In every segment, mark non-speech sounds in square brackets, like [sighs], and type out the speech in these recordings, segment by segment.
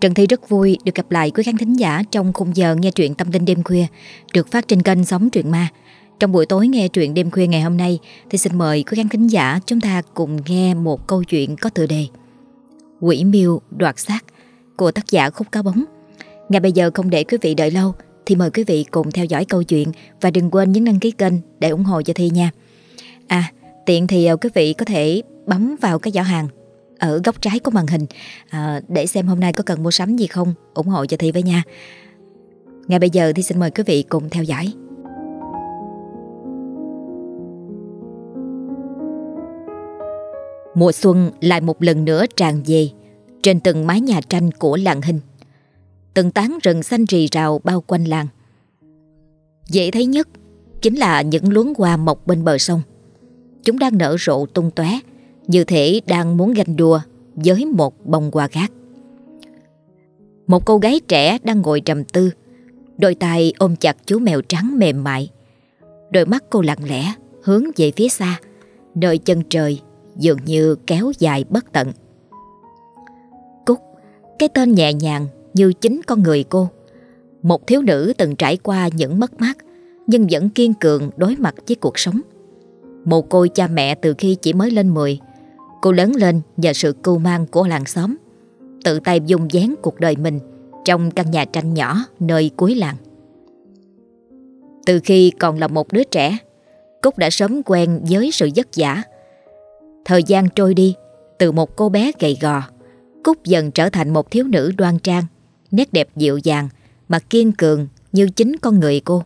Trần Thi rất vui được gặp lại quý khán thính giả trong khung giờ nghe truyện tâm linh đêm khuya được phát trên kênh Sống Truyện Ma. Trong buổi tối nghe truyện đêm khuya ngày hôm nay thì xin mời quý khán thính giả chúng ta cùng nghe một câu chuyện có tựa đề Quỷ miêu đoạt xác của tác giả Khúc Cá Bóng. Ngay bây giờ không để quý vị đợi lâu thì mời quý vị cùng theo dõi câu chuyện và đừng quên nhấn đăng ký kênh để ủng hộ cho Thi nha. À, tiện thì ờ, quý vị có thể bấm vào cái giỏ hàng ở góc trái của màn hình à, để xem hôm nay có cần mua sắm gì không, ủng hộ cho Thi với nha. Ngay bây giờ thì xin mời quý vị cùng theo dõi. Mùa xuân lại một lần nữa tràn về trên từng mái nhà tranh của làng hình. Từng tán rừng xanh rì rào bao quanh làng. Dễ thấy nhất chính là những luống hoa mọc bên bờ sông. Chúng đang nở rộ tung tóe như thể đang muốn ganh đua với một bông hoa khác. Một cô gái trẻ đang ngồi trầm tư, đôi tay ôm chặt chú mèo trắng mềm mại. Đôi mắt cô lặng lẽ hướng về phía xa, nơi chân trời dường như kéo dài bất tận. Cúc, cái tên nhẹ nhàng như chính con người cô. Một thiếu nữ từng trải qua những mất mát nhưng vẫn kiên cường đối mặt với cuộc sống. Một cô cha mẹ từ khi chỉ mới lên 10 Cô lớn lên nhờ sự cưu mang của làng xóm, Tự tay dung dán cuộc đời mình Trong căn nhà tranh nhỏ nơi cuối làng. Từ khi còn là một đứa trẻ, Cúc đã sớm quen với sự vất vả. Thời gian trôi đi, Từ một cô bé gầy gò, Cúc dần trở thành một thiếu nữ đoan trang, Nét đẹp dịu dàng Mà kiên cường như chính con người cô.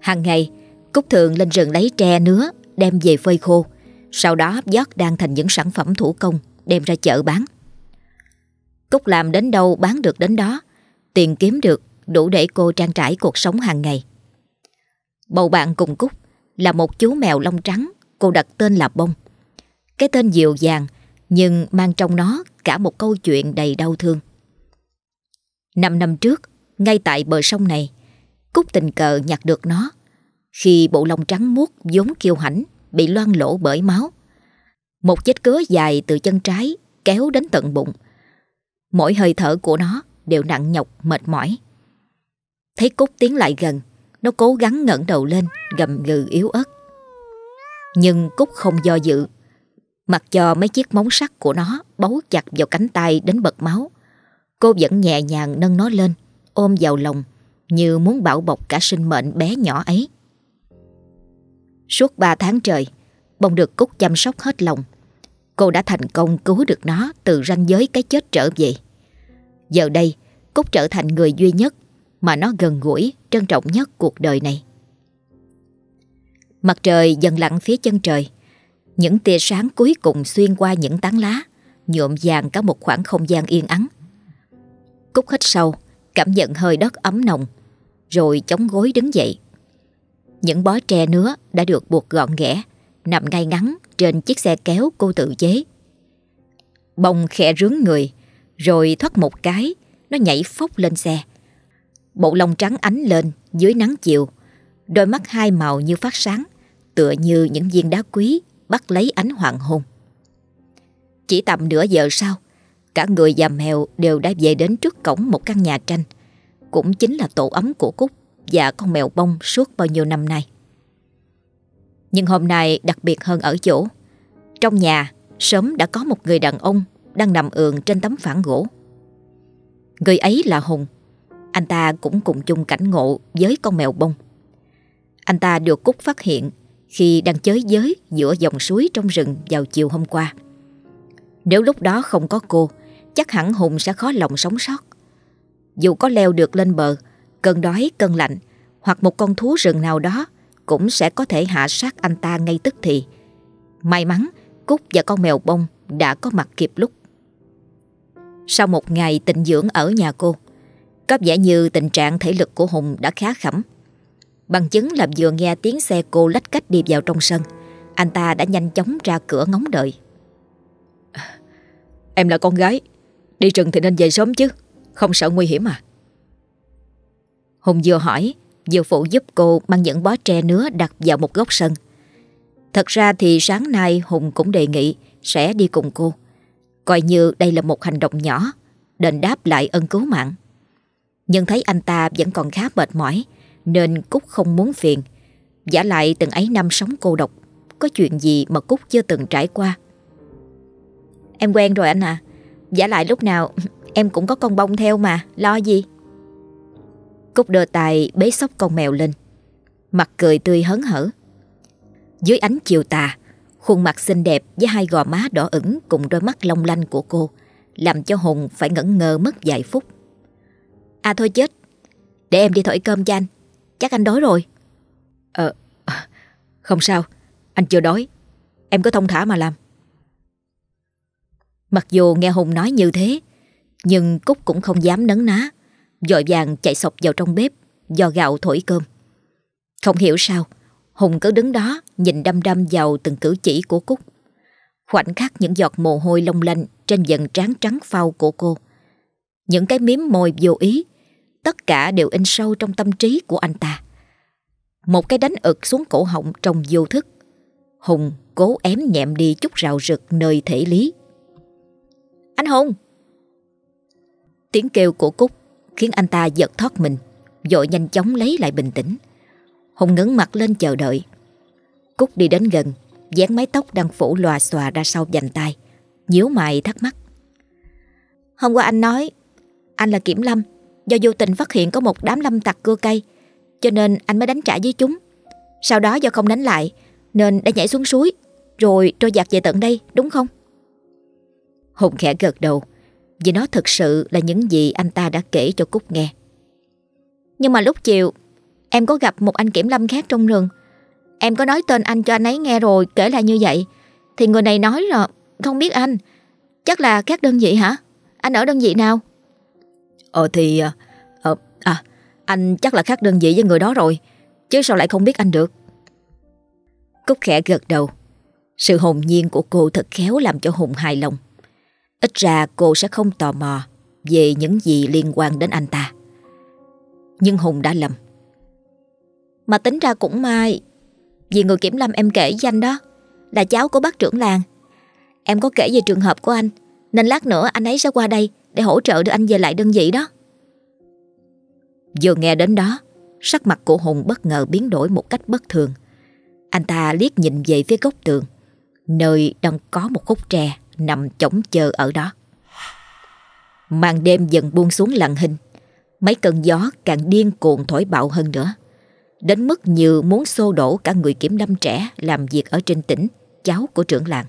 Hàng ngày, Cúc thường lên rừng lấy tre nứa Đem về phơi khô sau đó giót đang thành những sản phẩm thủ công đem ra chợ bán. Cúc làm đến đâu bán được đến đó, tiền kiếm được đủ để cô trang trải cuộc sống hàng ngày. Bầu bạn cùng Cúc là một chú mèo lông trắng, cô đặt tên là Bông. Cái tên dịu dàng nhưng mang trong nó cả một câu chuyện đầy đau thương. Năm năm trước, ngay tại bờ sông này, Cúc tình cờ nhặt được nó. Khi bộ lông trắng muốt vốn kiêu hãnh bị loang lỗ bởi máu. Một vết cứa dài từ chân trái kéo đến tận bụng. Mỗi hơi thở của nó đều nặng nhọc mệt mỏi. Thấy Cúc tiến lại gần, nó cố gắng ngẩng đầu lên, gầm gừ yếu ớt. Nhưng Cúc không do dự, mặc cho mấy chiếc móng sắt của nó bấu chặt vào cánh tay đến bật máu. Cô vẫn nhẹ nhàng nâng nó lên, ôm vào lòng, như muốn bảo bọc cả sinh mệnh bé nhỏ ấy. Suốt 3 tháng trời, bông được Cúc chăm sóc hết lòng. Cô đã thành công cứu được nó từ ranh giới cái chết trở về. Giờ đây, Cúc trở thành người duy nhất mà nó gần gũi, trân trọng nhất cuộc đời này. Mặt trời dần lặn phía chân trời. Những tia sáng cuối cùng xuyên qua những tán lá, nhuộm vàng cả một khoảng không gian yên ắng. Cúc hít sâu, cảm nhận hơi đất ấm nồng, rồi chống gối đứng dậy. Những bó tre nứa đã được buộc gọn ghẽ, nằm ngay ngắn trên chiếc xe kéo cô tự chế. Bông khẽ rướng người, rồi thoát một cái, nó nhảy phốc lên xe. Bộ lông trắng ánh lên dưới nắng chiều, đôi mắt hai màu như phát sáng, tựa như những viên đá quý bắt lấy ánh hoàng hôn. Chỉ tầm nửa giờ sau, cả người và mèo đều đã về đến trước cổng một căn nhà tranh, cũng chính là tổ ấm của Cúc và con mèo bông suốt bao nhiêu năm nay. Nhưng hôm nay đặc biệt hơn ở chỗ, trong nhà sớm đã có một người đàn ông đang nằm ườn trên tấm phản gỗ. Người ấy là Hùng, anh ta cũng cùng chung cảnh ngộ với con mèo bông. Anh ta được Cúc phát hiện khi đang chới giới giữa dòng suối trong rừng vào chiều hôm qua. Nếu lúc đó không có cô, chắc hẳn Hùng sẽ khó lòng sống sót. Dù có leo được lên bờ, cơn đói, cơn lạnh hoặc một con thú rừng nào đó cũng sẽ có thể hạ sát anh ta ngay tức thì. May mắn, Cúc và con mèo bông đã có mặt kịp lúc. Sau một ngày tịnh dưỡng ở nhà cô, có vẻ như tình trạng thể lực của Hùng đã khá khẩm. Bằng chứng là vừa nghe tiếng xe cô lách cách đi vào trong sân, anh ta đã nhanh chóng ra cửa ngóng đợi. Em là con gái, đi rừng thì nên về sớm chứ, không sợ nguy hiểm à? Hùng vừa hỏi, vừa phụ giúp cô mang những bó tre nứa đặt vào một góc sân. Thật ra thì sáng nay Hùng cũng đề nghị sẽ đi cùng cô. Coi như đây là một hành động nhỏ, đền đáp lại ân cứu mạng. Nhưng thấy anh ta vẫn còn khá mệt mỏi nên Cúc không muốn phiền. Giả lại từng ấy năm sống cô độc, có chuyện gì mà Cúc chưa từng trải qua. Em quen rồi anh à, giả lại lúc nào [laughs] em cũng có con bông theo mà, lo gì? Cúc đưa tay bế sóc con mèo lên, mặt cười tươi hớn hở. Dưới ánh chiều tà, khuôn mặt xinh đẹp với hai gò má đỏ ửng cùng đôi mắt long lanh của cô làm cho Hùng phải ngẩn ngơ mất vài phút. À thôi chết, để em đi thổi cơm cho anh, chắc anh đói rồi. Ờ, không sao, anh chưa đói, em có thông thả mà làm. Mặc dù nghe Hùng nói như thế, nhưng Cúc cũng không dám nấn ná, dội vàng chạy sọc vào trong bếp, do gạo thổi cơm. Không hiểu sao, Hùng cứ đứng đó nhìn đăm đăm vào từng cử chỉ của Cúc. Khoảnh khắc những giọt mồ hôi long lanh trên dần trán trắng phau của cô. Những cái miếm môi vô ý, tất cả đều in sâu trong tâm trí của anh ta. Một cái đánh ực xuống cổ họng trong vô thức. Hùng cố ém nhẹm đi chút rào rực nơi thể lý. Anh Hùng! Tiếng kêu của Cúc khiến anh ta giật thoát mình, dội nhanh chóng lấy lại bình tĩnh. Hùng ngấn mặt lên chờ đợi. Cúc đi đến gần, dán mái tóc đang phủ lòa xòa ra sau dành tay, nhíu mày thắc mắc. Hôm qua anh nói anh là Kiểm Lâm, do vô tình phát hiện có một đám lâm tặc cưa cây, cho nên anh mới đánh trả với chúng. Sau đó do không đánh lại, nên đã nhảy xuống suối, rồi trôi giặt về tận đây, đúng không? Hùng khẽ gật đầu, vì nó thực sự là những gì anh ta đã kể cho Cúc nghe. Nhưng mà lúc chiều Em có gặp một anh kiểm lâm khác trong rừng. Em có nói tên anh cho anh ấy nghe rồi Kể lại như vậy. Thì người này nói là không biết anh Chắc là khác đơn vị hả? Anh ở đơn vị nào? Ờ thì ờ, ờ, À anh chắc là khác đơn vị với người đó rồi Chứ sao lại không biết anh được? Cúc khẽ gật đầu. Sự hồn nhiên của cô thật khéo làm cho Hùng hài lòng ra cô sẽ không tò mò Về những gì liên quan đến anh ta. Nhưng Hùng đã lầm. Mà tính ra cũng may, Vì người kiểm lâm em kể danh đó, Là cháu của bác trưởng làng. Em có kể về trường hợp của anh, Nên lát nữa anh ấy sẽ qua đây Để hỗ trợ đưa anh về lại đơn vị đó. Vừa nghe đến đó, Sắc mặt của Hùng bất ngờ biến đổi một cách bất thường. Anh ta liếc nhìn về phía góc tường, Nơi đang có một khúc tre. Nằm chống chờ ở đó Màn đêm dần buông xuống lặng hình Mấy cơn gió càng điên cuồng thổi bạo hơn nữa đến mức như muốn xô đổ cả người kiểm lâm trẻ làm việc ở trên tỉnh, cháu của trưởng làng.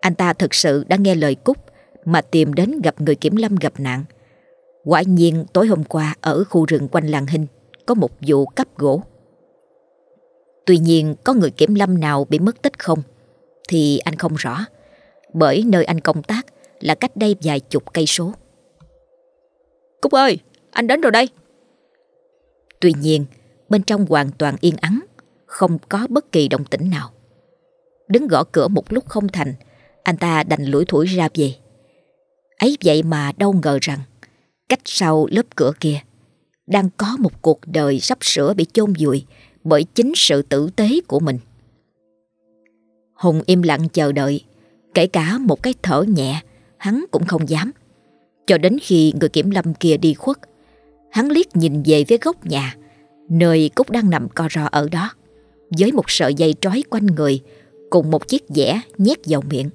Anh ta thực sự đã nghe lời Cúc mà tìm đến gặp người kiểm lâm gặp nạn. Quả nhiên tối hôm qua ở khu rừng quanh làng Hình có một vụ cắp gỗ. Tuy nhiên có người kiểm lâm nào bị mất tích không thì anh không rõ bởi nơi anh công tác là cách đây vài chục cây số. Cúc ơi, anh đến rồi đây. Tuy nhiên, Bên trong hoàn toàn yên ắng Không có bất kỳ động tĩnh nào Đứng gõ cửa một lúc không thành Anh ta đành lủi thủi ra về Ấy vậy mà đâu ngờ rằng Cách sau lớp cửa kia Đang có một cuộc đời sắp sửa bị chôn vùi Bởi chính sự tử tế của mình Hùng im lặng chờ đợi Kể cả một cái thở nhẹ Hắn cũng không dám. Cho đến khi người kiểm lâm kia đi khuất Hắn liếc nhìn về phía góc nhà Nơi Cúc đang nằm co ro ở đó Với một sợi dây trói quanh người Cùng một chiếc dẻ nhét vào miệng.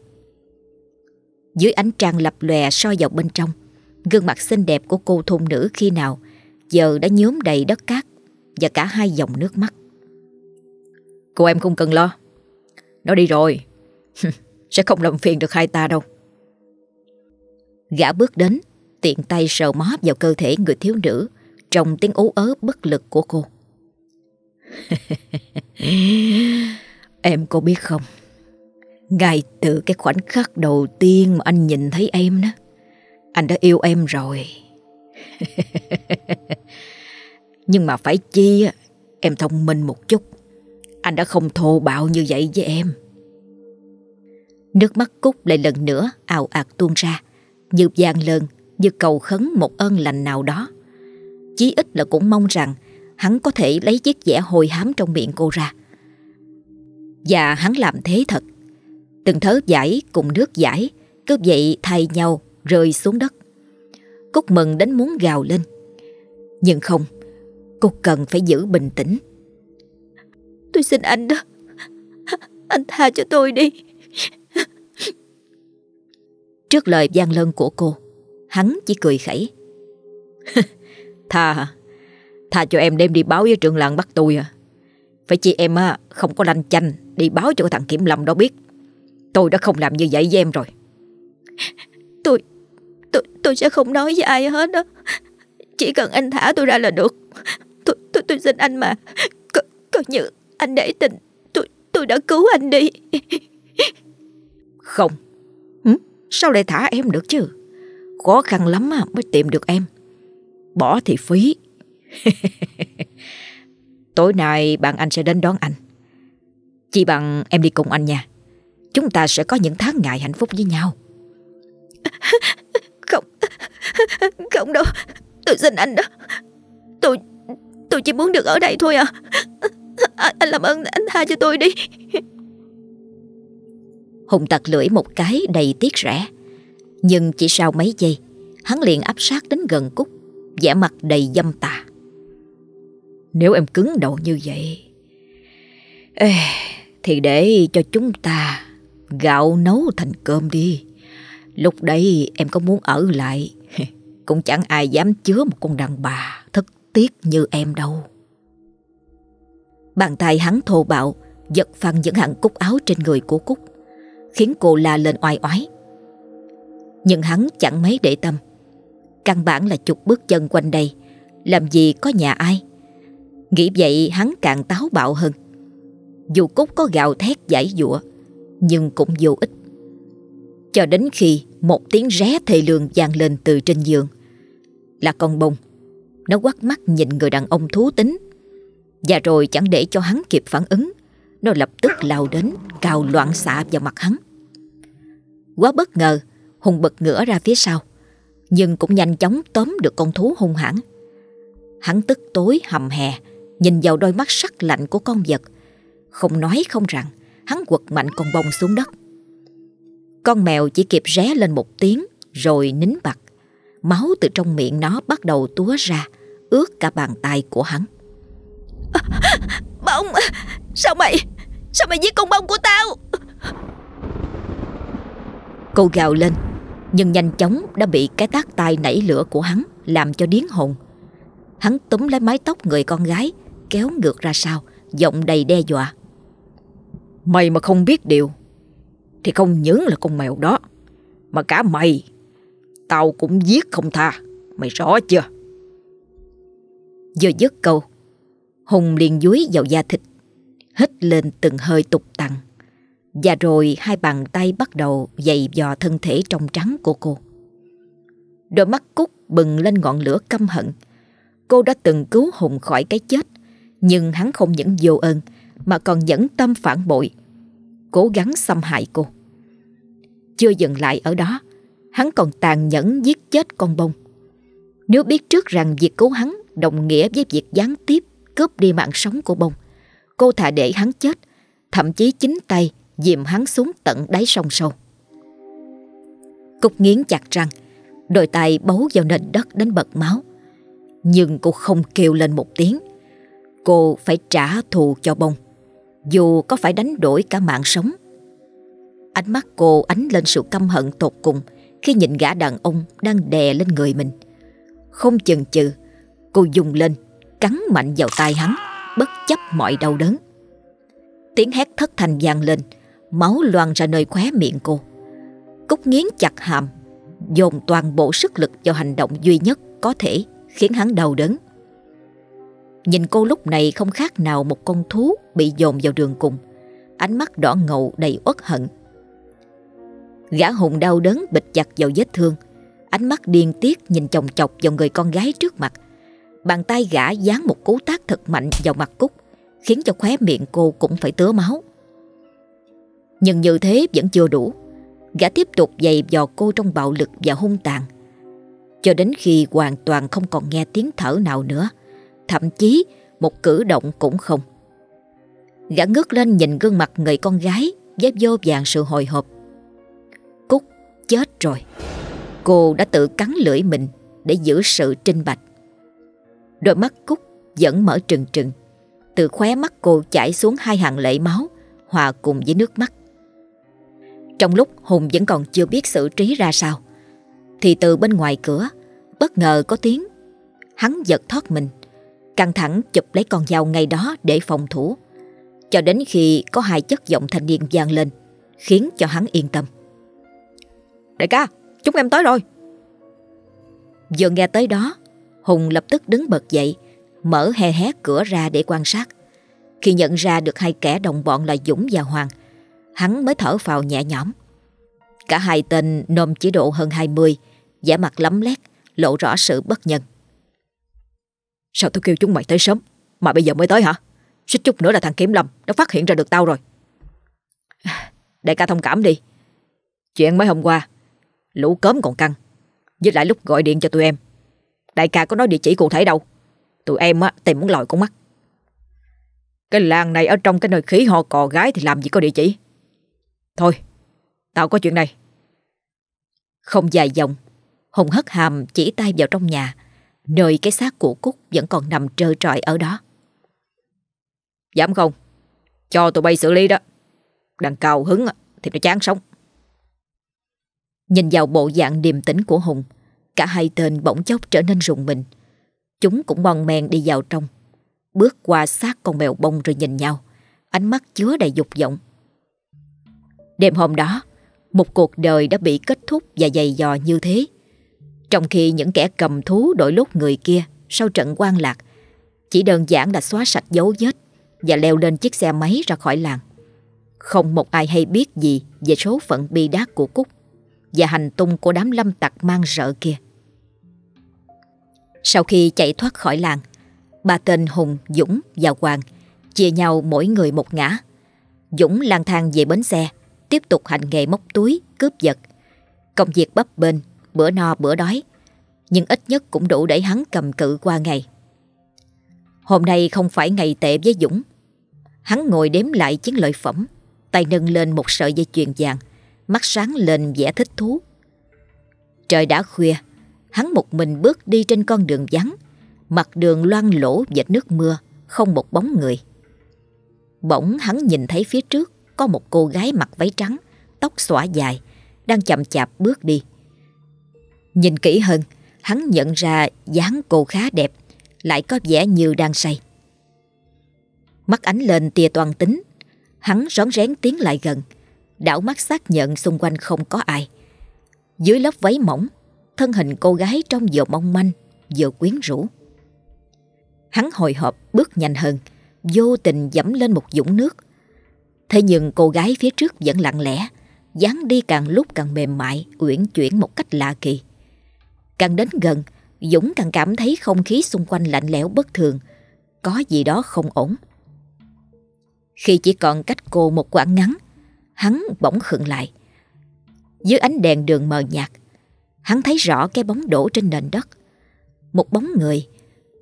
Dưới ánh trăng lập lòe soi vào bên trong Gương mặt xinh đẹp của cô thôn nữ khi nào Giờ đã nhuốm đầy đất cát Và cả hai dòng nước mắt. Cô em không cần lo. Nó đi rồi [laughs] Sẽ không làm phiền được hai ta đâu Gã bước đến Tiện tay sờ mó vào cơ thể người thiếu nữ trong tiếng ú ớ bất lực của cô. [laughs] em có biết không? Ngay từ cái khoảnh khắc đầu tiên mà anh nhìn thấy em đó, anh đã yêu em rồi. [laughs] Nhưng mà phải chi em thông minh một chút. Anh đã không thô bạo như vậy với em. Nước mắt Cúc lại lần nữa ào ạt tuôn ra, như gian lơn, như cầu khấn một ơn lành nào đó chí ít là cũng mong rằng hắn có thể lấy chiếc vẻ hồi hám trong miệng cô ra. Và hắn làm thế thật. Từng thớ giải cùng nước giải cứ vậy thay nhau rơi xuống đất, Cúc mừng đến muốn gào lên. Nhưng không, cô cần phải giữ bình tĩnh. Tôi xin anh đó. Anh tha cho tôi đi. Trước lời gian lân của cô, hắn chỉ cười khẩy. [laughs] tha hả? Tha cho em đem đi báo với trường làng bắt tôi à? Phải chi em á không có lanh chanh đi báo cho thằng Kiểm Lâm đâu biết. Tôi đã không làm như vậy với em rồi. [laughs] Tôi, tôi, tôi sẽ không nói với ai hết đó. Chỉ cần anh thả tôi ra là được. Tôi, tôi, tôi xin anh mà. Coi, coi như anh để tình, tôi, tôi đã cứu anh đi. [laughs] Không. Sao lại thả em được chứ? Khó khăn lắm mới tìm được em. Bỏ thì phí. [laughs] Tối nay bạn anh sẽ đến đón anh. Chỉ bằng em đi cùng anh nha. Chúng ta sẽ có những tháng ngày hạnh phúc với nhau. [laughs] Không, [laughs] không đâu. Tôi xin anh đó. Tôi, tôi chỉ muốn được ở đây thôi à. Anh làm ơn anh tha cho tôi đi. Hùng tặc lưỡi một cái đầy tiếc rẻ. Nhưng chỉ sau mấy giây, hắn liền áp sát đến gần Cúc, vẻ mặt đầy dâm tà. Nếu em cứng đầu như vậy, ê, thì để cho chúng ta gạo nấu thành cơm đi. Lúc đấy em có muốn ở lại, [laughs] cũng chẳng ai dám chứa một con đàn bà thất tiếc như em đâu. Bàn tay hắn thô bạo, giật phăng những hẳn cúc áo trên người của Cúc, khiến cô la lên oai oái. Nhưng hắn chẳng mấy để tâm. Căn bản là chục bước chân quanh đây, làm gì có nhà ai. Nghĩ vậy hắn càng táo bạo hơn. Dù Cúc có gào thét giải dụa, nhưng cũng vô ích. Cho đến khi một tiếng ré thề lường vang lên từ trên giường. Là con bông. Nó quắt mắt nhìn người đàn ông thú tính. Và rồi chẳng để cho hắn kịp phản ứng, nó lập tức lao đến, cào loạn xạ vào mặt hắn. Quá bất ngờ, Hùng bật ngửa ra phía sau, nhưng cũng nhanh chóng tóm được con thú hung hãn. Hắn tức tối hầm hè, nhìn vào đôi mắt sắc lạnh của con vật. Không nói không rằng, hắn quật mạnh con bông xuống đất. Con mèo chỉ kịp ré lên một tiếng rồi nín bặt. Máu từ trong miệng nó bắt đầu túa ra, ướt cả bàn tay của hắn. À, bông, sao mày, sao mày giết con bông của tao? Cô gào lên, nhưng nhanh chóng đã bị cái tác tay nảy lửa của hắn làm cho điến hồn. Hắn túm lấy mái tóc người con gái, kéo ngược ra sau, giọng đầy đe dọa. Mày mà không biết điều Thì không những là con mèo đó Mà cả mày Tao cũng giết không tha Mày rõ chưa Vừa dứt câu Hùng liền dúi vào da thịt Hít lên từng hơi tục tặng Và rồi hai bàn tay bắt đầu dày dò thân thể trong trắng của cô Đôi mắt Cúc bừng lên ngọn lửa căm hận Cô đã từng cứu Hùng khỏi cái chết Nhưng hắn không những vô ơn Mà còn nhẫn tâm phản bội cố gắng xâm hại cô. Chưa dừng lại ở đó, hắn còn tàn nhẫn giết chết con bông. Nếu biết trước rằng việc cứu hắn đồng nghĩa với việc gián tiếp cướp đi mạng sống của bông, cô thà để hắn chết, thậm chí chính tay dìm hắn xuống tận đáy sông sâu. Cúc nghiến chặt răng, đôi tay bấu vào nền đất đến bật máu. Nhưng cô không kêu lên một tiếng. Cô phải trả thù cho bông dù có phải đánh đổi cả mạng sống. Ánh mắt cô ánh lên sự căm hận tột cùng khi nhìn gã đàn ông đang đè lên người mình. Không chần chừ, cô dùng lên, cắn mạnh vào tay hắn, bất chấp mọi đau đớn. Tiếng hét thất thành vang lên, máu loàn ra nơi khóe miệng cô. Cúc nghiến chặt hàm, dồn toàn bộ sức lực vào hành động duy nhất có thể khiến hắn đau đớn. Nhìn cô lúc này không khác nào một con thú bị dồn vào đường cùng. Ánh mắt đỏ ngầu đầy uất hận. Gã hùng đau đớn bịch chặt vào vết thương. Ánh mắt điên tiết nhìn chồng chọc vào người con gái trước mặt. Bàn tay gã dán một cú tác thật mạnh vào mặt Cúc, khiến cho khóe miệng cô cũng phải tứa máu. Nhưng như thế vẫn chưa đủ. Gã tiếp tục giày dò cô trong bạo lực và hung tàn. Cho đến khi hoàn toàn không còn nghe tiếng thở nào nữa thậm chí một cử động cũng không. Gã ngước lên nhìn gương mặt người con gái với vô vàng sự hồi hộp. Cúc chết rồi. Cô đã tự cắn lưỡi mình để giữ sự trinh bạch. Đôi mắt Cúc vẫn mở trừng trừng. Từ khóe mắt cô chảy xuống hai hàng lệ máu hòa cùng với nước mắt. Trong lúc Hùng vẫn còn chưa biết xử trí ra sao thì từ bên ngoài cửa bất ngờ có tiếng hắn giật thoát mình căng thẳng chụp lấy con dao ngay đó để phòng thủ cho đến khi có hai chất giọng thanh niên vang lên khiến cho hắn yên tâm. Đại ca, chúng em tới rồi. Vừa nghe tới đó, Hùng lập tức đứng bật dậy, mở he hé cửa ra để quan sát. Khi nhận ra được hai kẻ đồng bọn là Dũng và Hoàng, hắn mới thở phào nhẹ nhõm. Cả hai tên nôm chỉ độ hơn 20, giả mặt lấm lét, lộ rõ sự bất nhân. Sao tôi kêu chúng mày tới sớm, mà bây giờ mới tới hả? Xích chút nữa là thằng Kiểm Lâm Nó phát hiện ra được tao rồi [sighs] Đại ca thông cảm đi Chuyện mới hôm qua Lũ cớm còn căng Với lại lúc gọi điện cho tụi em Đại ca có nói địa chỉ cụ thể đâu Tụi em á, tìm muốn lòi con mắt Cái làng này ở trong cái nơi khí ho cò gái Thì làm gì có địa chỉ Thôi Tao có chuyện này Không dài dòng Hùng hất hàm chỉ tay vào trong nhà Nơi cái xác của Cúc vẫn còn nằm trơ trọi ở đó Dám không? Cho tụi bay xử lý đó. Đằng cao hứng thì nó chán sống. Nhìn vào bộ dạng điềm tĩnh của Hùng, cả hai tên bỗng chốc trở nên rùng mình. Chúng cũng bon men đi vào trong, bước qua xác con mèo bông rồi nhìn nhau, ánh mắt chứa đầy dục vọng. Đêm hôm đó, một cuộc đời đã bị kết thúc và dày dò như thế. Trong khi những kẻ cầm thú đổi lốt người kia sau trận quan lạc chỉ đơn giản là xóa sạch dấu vết và leo lên chiếc xe máy ra khỏi làng. Không một ai hay biết gì về số phận bi đát của Cúc và hành tung của đám lâm tặc mang rợ kia. Sau khi chạy thoát khỏi làng, ba tên Hùng, Dũng và Hoàng chia nhau mỗi người một ngã. Dũng lang thang về bến xe, tiếp tục hành nghề móc túi, cướp giật. Công việc bấp bênh, bữa no bữa đói, nhưng ít nhất cũng đủ để hắn cầm cự qua ngày. Hôm nay không phải ngày tệ với Dũng Hắn ngồi đếm lại chiến lợi phẩm Tay nâng lên một sợi dây chuyền vàng Mắt sáng lên vẻ thích thú. Trời đã khuya, Hắn một mình bước đi trên con đường vắng, Mặt đường loang lỗ vệt nước mưa, Không một bóng người. Bỗng hắn nhìn thấy phía trước Có một cô gái mặc váy trắng, Tóc xõa dài, Đang chậm chạp bước đi. Nhìn kỹ hơn, Hắn nhận ra dáng cô khá đẹp, Lại có vẻ như đang say. Mắt ánh lên tia toàn tính, Hắn rón rén tiến lại gần Đảo mắt xác nhận xung quanh không có ai. Dưới lớp váy mỏng Thân hình cô gái trông vừa mong manh Vừa quyến rũ. Hắn hồi hộp bước nhanh hơn Vô tình dẫm lên một dũng nước. Thế nhưng cô gái phía trước vẫn lặng lẽ dáng đi càng lúc càng mềm mại Uyển chuyển một cách lạ kỳ. Càng đến gần Dũng càng cảm thấy không khí xung quanh lạnh lẽo bất thường Có gì đó không ổn. Khi chỉ còn cách cô một quãng ngắn, hắn bỗng khựng lại. Dưới ánh đèn đường mờ nhạt, hắn thấy rõ cái bóng đổ trên nền đất. Một bóng người,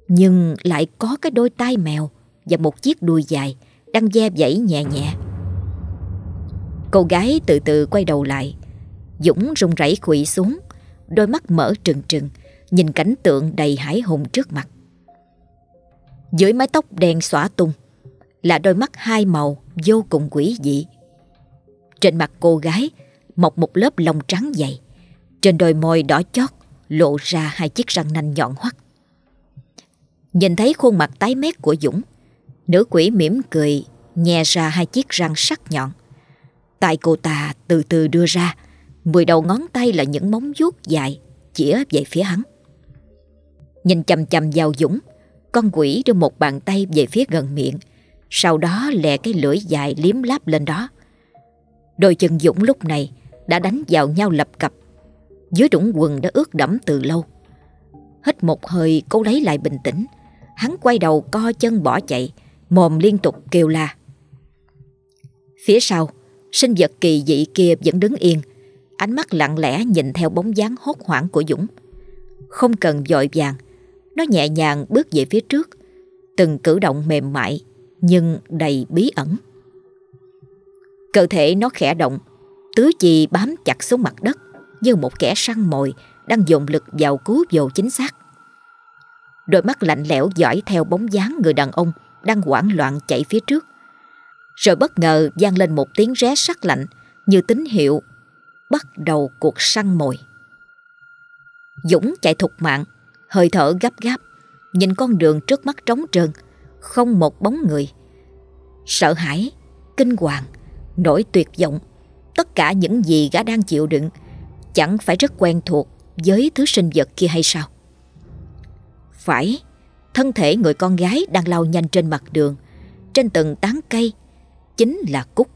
nhưng lại có cái đôi tai mèo và một chiếc đuôi dài đang ve vẫy nhẹ nhẹ. Cô gái từ từ quay đầu lại, Dũng rung rẩy quỵ xuống, đôi mắt mở trừng trừng, nhìn cảnh tượng đầy hải hùng trước mặt. Dưới mái tóc đen xõa tung, là đôi mắt hai màu vô cùng quỷ dị. Trên mặt cô gái mọc một lớp lông trắng dày, trên đôi môi đỏ chót lộ ra hai chiếc răng nanh nhọn hoắt. Nhìn thấy khuôn mặt tái mét của Dũng, nữ quỷ mỉm cười nhè ra hai chiếc răng sắc nhọn. tại cô ta từ từ đưa ra, mười đầu ngón tay là những móng vuốt dài chĩa về phía hắn. Nhìn chầm chầm vào Dũng, con quỷ đưa một bàn tay về phía gần miệng, sau đó lẹ cái lưỡi dài liếm láp lên đó Đôi chân Dũng lúc này Đã đánh vào nhau lập cập. Dưới đũng quần đã ướt đẫm từ lâu. Hít một hơi, cố lấy lại bình tĩnh. Hắn quay đầu co chân bỏ chạy, Mồm liên tục kêu la. Phía sau, Sinh vật kỳ dị kia vẫn đứng yên. Ánh mắt lặng lẽ nhìn theo bóng dáng hốt hoảng của Dũng. Không cần dội vàng, Nó nhẹ nhàng bước về phía trước. Từng cử động mềm mại, nhưng đầy bí ẩn. Cơ thể nó khẽ động, tứ chi bám chặt xuống mặt đất như một kẻ săn mồi đang dồn lực vào cứu dồ chính xác. Đôi mắt lạnh lẽo dõi theo bóng dáng người đàn ông đang hoảng loạn chạy phía trước. Rồi bất ngờ vang lên một tiếng ré sắc lạnh như tín hiệu bắt đầu cuộc săn mồi. Dũng chạy thục mạng, hơi thở gấp gáp, nhìn con đường trước mắt trống trơn, không một bóng người. Sợ hãi, kinh hoàng, nỗi tuyệt vọng, tất cả những gì gã đang chịu đựng chẳng phải rất quen thuộc với thứ sinh vật kia hay sao? Phải, thân thể người con gái đang lao nhanh trên mặt đường, trên từng tán cây, chính là Cúc.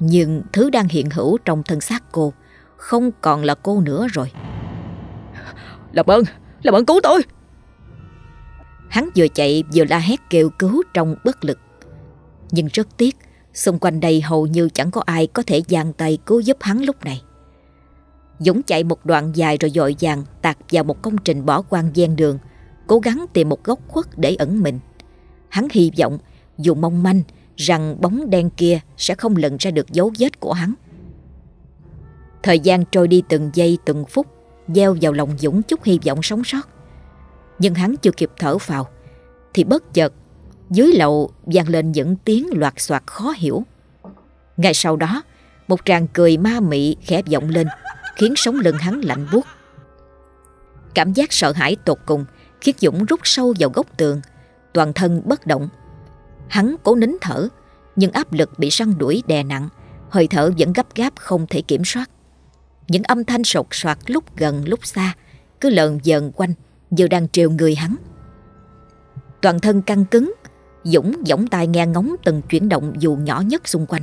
Nhưng thứ đang hiện hữu trong thân xác cô không còn là cô nữa rồi. Làm ơn, làm ơn cứu tôi. Hắn vừa chạy vừa la hét kêu cứu trong bất lực. Nhưng rất tiếc, xung quanh đây hầu như chẳng có ai có thể giang tay cứu giúp hắn lúc này. Dũng chạy một đoạn dài rồi dội vàng tạt vào một công trình bỏ quan ven đường, cố gắng tìm một góc khuất để ẩn mình. Hắn hy vọng, dù mong manh, rằng bóng đen kia sẽ không lần ra được dấu vết của hắn. Thời gian trôi đi từng giây từng phút, gieo vào lòng Dũng chút hy vọng sống sót. Nhưng hắn chưa kịp thở vào, thì bất chợt, dưới lầu vang lên những tiếng loạt soạt khó hiểu. Ngay sau đó, một tràng cười ma mị khẽ vọng lên, khiến sống lưng hắn lạnh buốt. Cảm giác sợ hãi tột cùng khiến Dũng rút sâu vào góc tường, toàn thân bất động. Hắn cố nín thở, nhưng áp lực bị săn đuổi đè nặng, hơi thở vẫn gấp gáp không thể kiểm soát. Những âm thanh sột soạt lúc gần lúc xa cứ lợn dần quanh như đang trêu người hắn. Toàn thân căng cứng, Dũng giỏng tai nghe ngóng từng chuyển động dù nhỏ nhất xung quanh.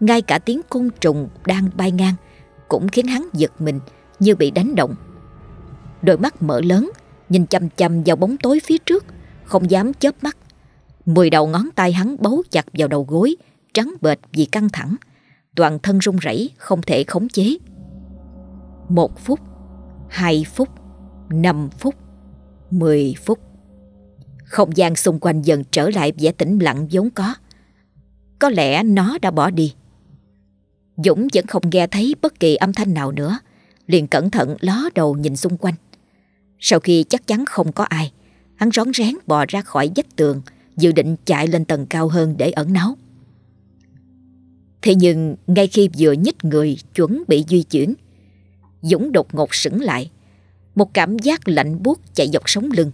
Ngay cả tiếng côn trùng đang bay ngang cũng khiến hắn giật mình như bị đánh động. Đôi mắt mở lớn, nhìn chăm chăm vào bóng tối phía trước, không dám chớp mắt. Mười đầu ngón tay hắn bấu chặt vào đầu gối, trắng bệch vì căng thẳng. Toàn thân run rẩy không thể khống chế. Một phút, hai phút, năm phút, mười phút. Không gian xung quanh dần trở lại vẻ tĩnh lặng vốn có. Có lẽ nó đã bỏ đi. Dũng vẫn không nghe thấy bất kỳ âm thanh nào nữa, liền cẩn thận ló đầu nhìn xung quanh. Sau khi chắc chắn không có ai, hắn rón rén bò ra khỏi vách tường, dự định chạy lên tầng cao hơn để ẩn náu. Thế nhưng ngay khi vừa nhích người chuẩn bị di chuyển, Dũng đột ngột sững lại. Một cảm giác lạnh buốt chạy dọc sống lưng,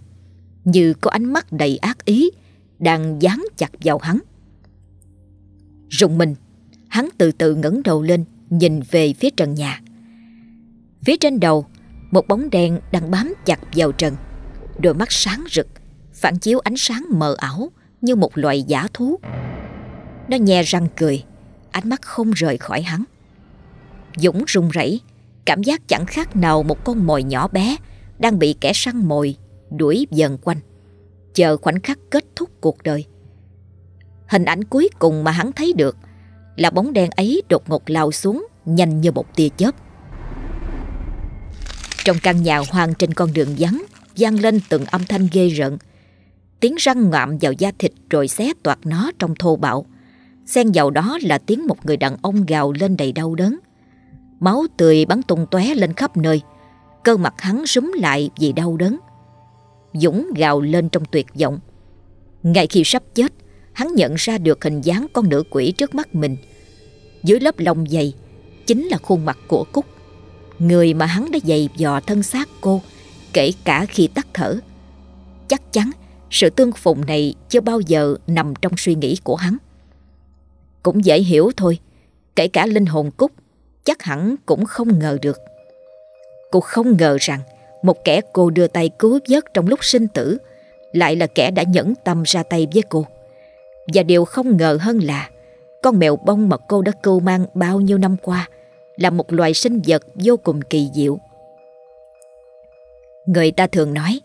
như có ánh mắt đầy ác ý đang dán chặt vào hắn. Rùng mình, hắn từ từ ngẩng đầu lên nhìn về phía trần nhà. Phía trên đầu, một bóng đen đang bám chặt vào trần, đôi mắt sáng rực, phản chiếu ánh sáng mờ ảo như một loài giả thú. Nó nhè răng cười, ánh mắt không rời khỏi hắn. Dũng run rẩy, cảm giác chẳng khác nào một con mồi nhỏ bé đang bị kẻ săn mồi đuổi dần quanh, chờ khoảnh khắc kết thúc cuộc đời. Hình ảnh cuối cùng mà hắn thấy được là bóng đen ấy đột ngột lao xuống nhanh như một tia chớp. Trong căn nhà hoang trên con đường vắng vang lên từng âm thanh ghê rợn. Tiếng răng ngoạm vào da thịt rồi xé toạc nó trong thô bạo. Xen vào đó là tiếng một người đàn ông gào lên đầy đau đớn. Máu tươi bắn tung tóe lên khắp nơi. Cơ mặt hắn rúm lại vì đau đớn. Dũng gào lên trong tuyệt vọng. Ngay khi sắp chết, hắn nhận ra được hình dáng con nữ quỷ trước mắt mình. Dưới lớp lông dày chính là khuôn mặt của Cúc. Người mà hắn đã dày dò thân xác cô, kể cả khi tắt thở. Chắc chắn sự tương phùng này chưa bao giờ nằm trong suy nghĩ của hắn. Cũng dễ hiểu thôi, kể cả linh hồn Cúc chắc hẳn cũng không ngờ được. Cô không ngờ rằng một kẻ cô đưa tay cứu vớt trong lúc sinh tử lại là kẻ đã nhẫn tâm ra tay với cô. Và điều không ngờ hơn là con mèo bông mà cô đã cưu mang bao nhiêu năm qua là một loài sinh vật vô cùng kỳ diệu. Người ta thường nói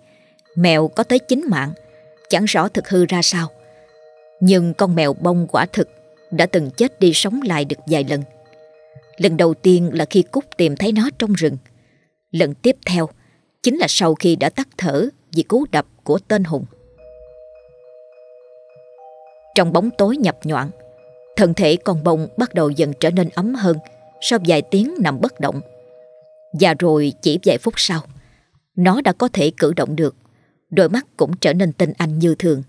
mèo có tới chín mạng, chẳng rõ thực hư ra sao. Nhưng con mèo bông quả thực đã từng chết đi sống lại được vài lần. Lần đầu tiên là khi Cúc tìm thấy nó trong rừng. Lần tiếp theo chính là sau khi đã tắt thở vì cú đập của tên Hùng. Trong bóng tối nhập nhọn, thân thể con bông bắt đầu dần trở nên ấm hơn sau vài tiếng nằm bất động. Và rồi chỉ vài phút sau, nó đã có thể cử động được, đôi mắt cũng trở nên tinh anh như thường.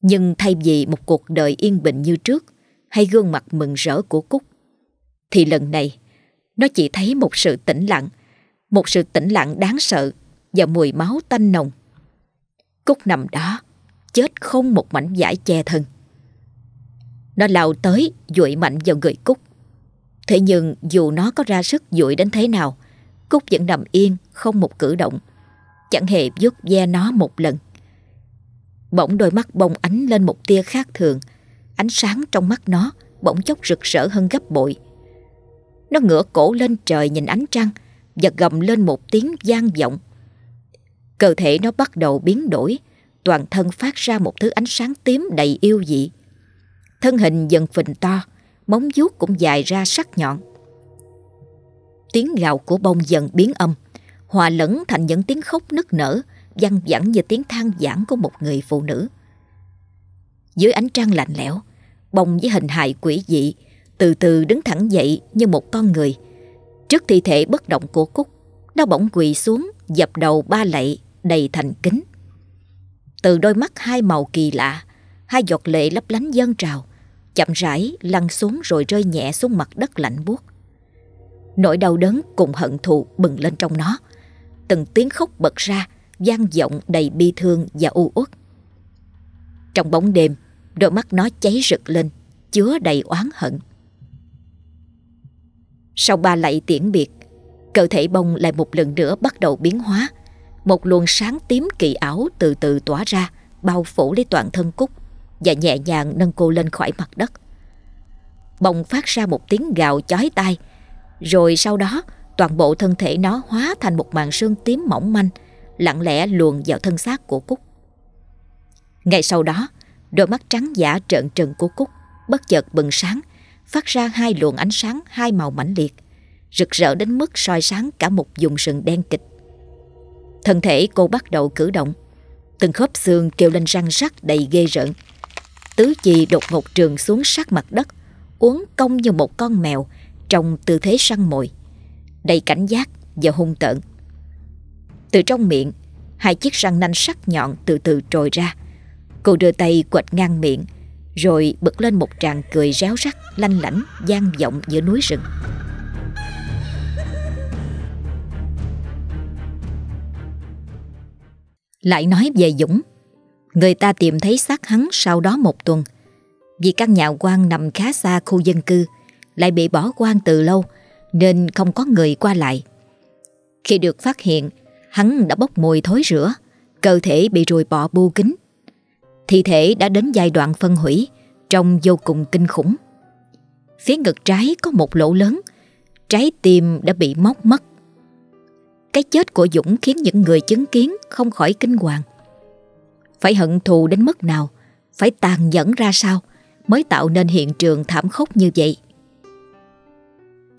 Nhưng thay vì một cuộc đời yên bình như trước hay gương mặt mừng rỡ của Cúc, thì lần này nó chỉ thấy một sự tĩnh lặng, một sự tĩnh lặng đáng sợ và mùi máu tanh nồng. Cúc nằm đó, chết không một mảnh vải che thân. Nó lao tới, dụi mạnh vào người Cúc. Thế nhưng dù nó có ra sức dụi đến thế nào, Cúc vẫn nằm yên, không một cử động. Chẳng hề vuốt ve nó một lần. Bỗng đôi mắt bông ánh lên một tia khác thường. Ánh sáng trong mắt nó bỗng chốc rực rỡ hơn gấp bội. Nó ngửa cổ lên trời nhìn ánh trăng và gầm lên một tiếng gian vọng. Cơ thể nó bắt đầu biến đổi, toàn thân phát ra một thứ ánh sáng tím đầy yêu dị. Thân hình dần phình to, móng vuốt cũng dài ra sắc nhọn. Tiếng gào của bông dần biến âm, hòa lẫn thành những tiếng khóc nức nở, văng vẳng như tiếng than vãn của một người phụ nữ. Dưới ánh trăng lạnh lẽo, bông với hình hài quỷ dị, từ từ đứng thẳng dậy như một con người. Trước thi thể bất động của Cúc, nó bỗng quỳ xuống, dập đầu ba lạy, đầy thành kính. Từ đôi mắt hai màu kỳ lạ, hai giọt lệ lấp lánh dâng trào, chậm rãi lăn xuống rồi rơi nhẹ xuống mặt đất lạnh buốt. Nỗi đau đớn cùng hận thù bừng lên trong nó. Từng tiếng khóc bật ra, vang vọng đầy bi thương và u uất. Trong bóng đêm, đôi mắt nó cháy rực lên, chứa đầy oán hận. Sau ba lạy tiễn biệt, cơ thể bông lại một lần nữa bắt đầu biến hóa. Một luồng sáng tím kỳ ảo từ từ tỏa ra, bao phủ lấy toàn thân Cúc và nhẹ nhàng nâng cô lên khỏi mặt đất. Bông phát ra một tiếng gào chói tai, rồi sau đó toàn bộ thân thể nó hóa thành một màn sương tím mỏng manh, lặng lẽ luồn vào thân xác của Cúc. Ngay sau đó, đôi mắt trắng giả trợn trừng của Cúc bất chợt bừng sáng, phát ra hai luồng ánh sáng hai màu mãnh liệt, rực rỡ đến mức soi sáng cả một vùng rừng đen kịch. Thân thể cô bắt đầu cử động, từng khớp xương kêu lên răng rắc đầy ghê rợn. Tứ chi đột ngột trường xuống sát mặt đất, uốn cong như một con mèo trong tư thế săn mồi, đầy cảnh giác và hung tợn. Từ trong miệng, hai chiếc răng nanh sắc nhọn từ từ trồi ra. Cô đưa tay quệt ngang miệng, rồi bật lên một tràng cười réo rắt, lanh lảnh, gian vọng giữa núi rừng. Lại nói về Dũng, người ta tìm thấy xác hắn sau đó một tuần. Vì căn nhà quan nằm khá xa khu dân cư, lại bị bỏ quan từ lâu, nên không có người qua lại. Khi được phát hiện, hắn đã bốc mùi thối rữa, cơ thể bị ruồi bọ bu kín. Thi thể đã đến giai đoạn phân hủy, trông vô cùng kinh khủng. Phía ngực trái có một lỗ lớn, trái tim đã bị móc mất. Cái chết của Dũng khiến những người chứng kiến không khỏi kinh hoàng. Phải hận thù đến mức nào, phải tàn nhẫn ra sao mới tạo nên hiện trường thảm khốc như vậy.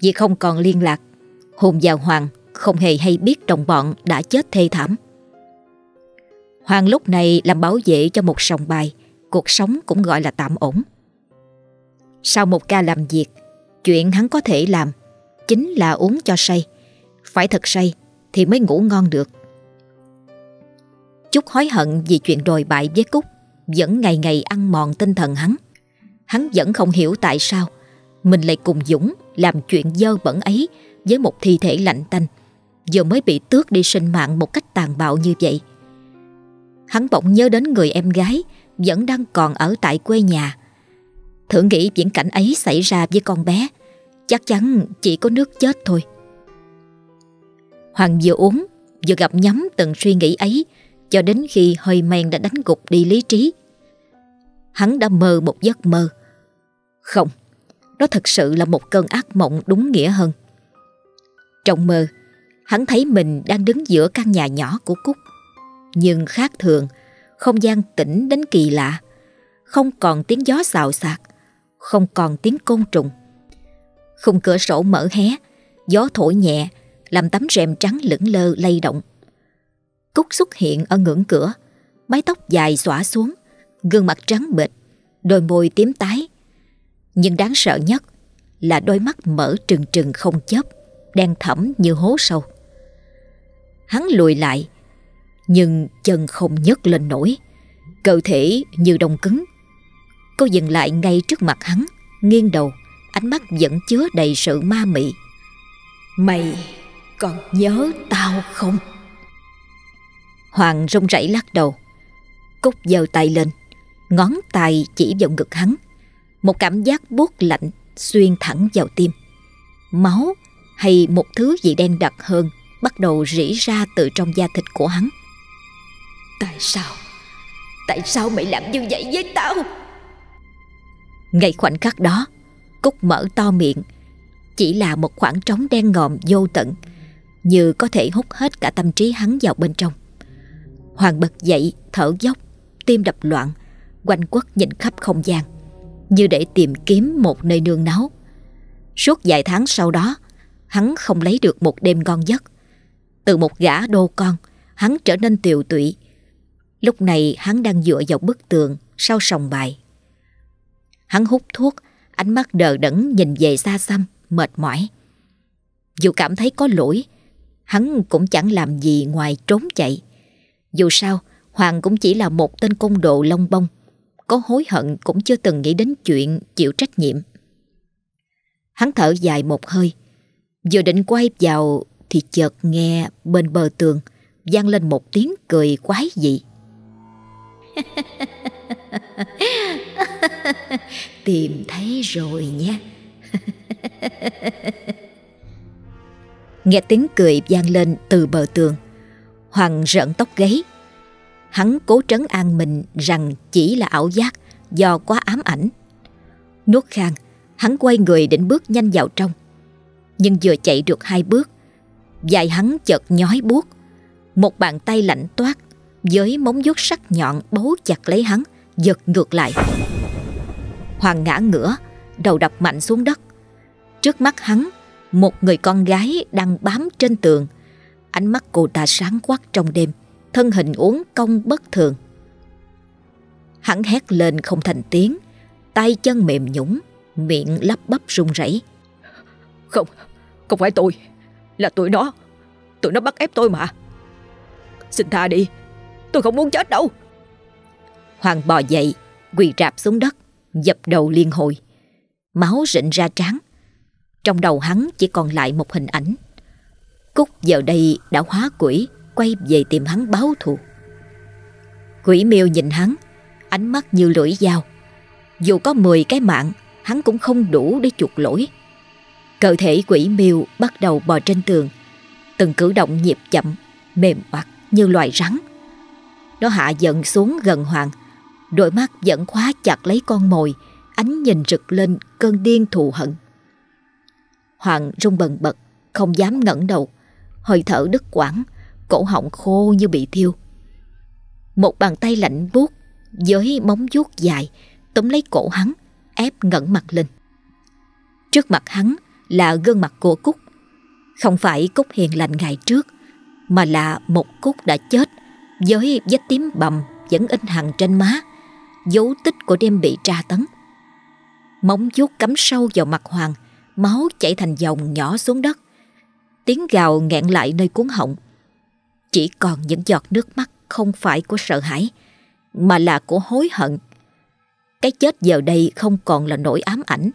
Vì không còn liên lạc, Hùng và Hoàng không hề hay biết đồng bọn đã chết thê thảm. Hoàng lúc này làm bảo vệ cho một sòng bài, cuộc sống cũng gọi là tạm ổn. Sau một ca làm việc, chuyện hắn có thể làm chính là uống cho say. Phải thật say thì mới ngủ ngon được. Chút hối hận vì chuyện đồi bại với Cúc vẫn ngày ngày ăn mòn tinh thần hắn. Hắn vẫn không hiểu tại sao mình lại cùng Dũng làm chuyện dơ bẩn ấy với một thi thể lạnh tanh giờ mới bị tước đi sinh mạng một cách tàn bạo như vậy. Hắn bỗng nhớ đến người em gái vẫn đang còn ở tại quê nhà. Thử nghĩ viễn cảnh ấy xảy ra với con bé, chắc chắn chỉ có nước chết thôi. Hoàng vừa uống, vừa gặp nhắm từng suy nghĩ ấy cho đến khi hơi men đã đánh gục đi lý trí. Hắn đã mơ một giấc mơ. Không, đó thật sự là một cơn ác mộng đúng nghĩa hơn. Trong mơ, hắn thấy mình đang đứng giữa căn nhà nhỏ của Cúc. Nhưng khác thường, không gian tĩnh đến kỳ lạ. Không còn tiếng gió xào xạc, không còn tiếng côn trùng. Khung cửa sổ mở hé, gió thổi nhẹ, làm tấm rèm trắng lững lơ lay động. Cúc xuất hiện ở ngưỡng cửa, mái tóc dài xõa xuống, gương mặt trắng bệch, đôi môi tím tái. Nhưng đáng sợ nhất là đôi mắt mở trừng trừng không chớp, đen thẫm như hố sâu. Hắn lùi lại, nhưng chân không nhấc lên nổi, cơ thể như đông cứng. Cô dừng lại ngay trước mặt hắn, nghiêng đầu, ánh mắt vẫn chứa đầy sự ma mị. Mày còn nhớ tao không? Hoàng rông rảy lắc đầu. Cúc giơ tay lên, ngón tay chỉ vào ngực hắn. Một cảm giác buốt lạnh xuyên thẳng vào tim. Máu hay một thứ gì đen đặc hơn bắt đầu rỉ ra từ trong da thịt của hắn. Tại sao? Tại sao mày làm như vậy với tao? Ngay khoảnh khắc đó, Cúc mở to miệng. Chỉ là một khoảng trống đen ngòm vô tận, như có thể hút hết cả tâm trí hắn vào bên trong. Hoàng bật dậy, thở dốc, tim đập loạn, quanh quất nhìn khắp không gian, như để tìm kiếm một nơi nương náu. Suốt vài tháng sau đó, hắn không lấy được một đêm ngon giấc. Từ một gã đô con, hắn trở nên tiều tụy. Lúc này hắn đang dựa vào bức tường sau sòng bài. Hắn hút thuốc, ánh mắt đờ đẫn nhìn về xa xăm, mệt mỏi. Dù cảm thấy có lỗi, hắn cũng chẳng làm gì ngoài trốn chạy. Dù sao, Hoàng cũng chỉ là một tên công độ lông bông, có hối hận cũng chưa từng nghĩ đến chuyện chịu trách nhiệm. Hắn thở dài một hơi, vừa định quay vào thì chợt nghe bên bờ tường vang lên một tiếng cười quái dị. [laughs] Tìm thấy rồi nha. [laughs] nghe tiếng cười vang lên từ bờ tường. Hoàng rợn tóc gáy. Hắn cố trấn an mình rằng chỉ là ảo giác do quá ám ảnh. Nuốt khang, hắn quay người định bước nhanh vào trong. Nhưng vừa chạy được hai bước, dài hắn chợt nhói buốt. Một bàn tay lạnh toát với móng vuốt sắc nhọn bấu chặt lấy hắn, giật ngược lại. Hoàng ngã ngửa, đầu đập mạnh xuống đất. Trước mắt hắn, một người con gái đang bám trên tường. Ánh mắt cô ta sáng quắc trong đêm, thân hình uốn cong bất thường. Hắn hét lên không thành tiếng, tay chân mềm nhũng, miệng lắp bắp run rẩy. Không, không phải tôi, là tụi nó. Tụi nó bắt ép tôi mà. Xin tha đi, tôi không muốn chết đâu. Hoàng bò dậy, quỳ rạp xuống đất, dập đầu liên hồi. Máu rịn ra trán. Trong đầu hắn chỉ còn lại một hình ảnh. Cúc giờ đây đã hóa quỷ, quay về tìm hắn báo thù. Quỷ miêu nhìn hắn, ánh mắt như lưỡi dao. Dù có 10 cái mạng, hắn cũng không đủ để chuộc lỗi. Cơ thể quỷ miêu bắt đầu bò trên tường, từng cử động nhịp chậm, mềm oặt như loài rắn. Nó hạ giận xuống gần Hoàng, đôi mắt vẫn khóa chặt lấy con mồi, ánh nhìn rực lên cơn điên thù hận. Hoàng rung bần bật, không dám ngẩng đầu, hơi thở đứt quãng, cổ họng khô như bị thiêu. Một bàn tay lạnh buốt với móng vuốt dài tóm lấy cổ hắn, ép ngẩng mặt lên. Trước mặt hắn là gương mặt của Cúc. Không phải Cúc hiền lành ngày trước, mà là một Cúc đã chết với vết tím bầm vẫn in hằn trên má, dấu tích của đêm bị tra tấn. Móng vuốt cắm sâu vào mặt Hoàng, máu chảy thành dòng nhỏ xuống đất. Tiếng gào nghẹn lại nơi cuốn họng. Chỉ còn những giọt nước mắt không phải của sợ hãi, mà là của hối hận. Cái chết giờ đây không còn là nỗi ám ảnh,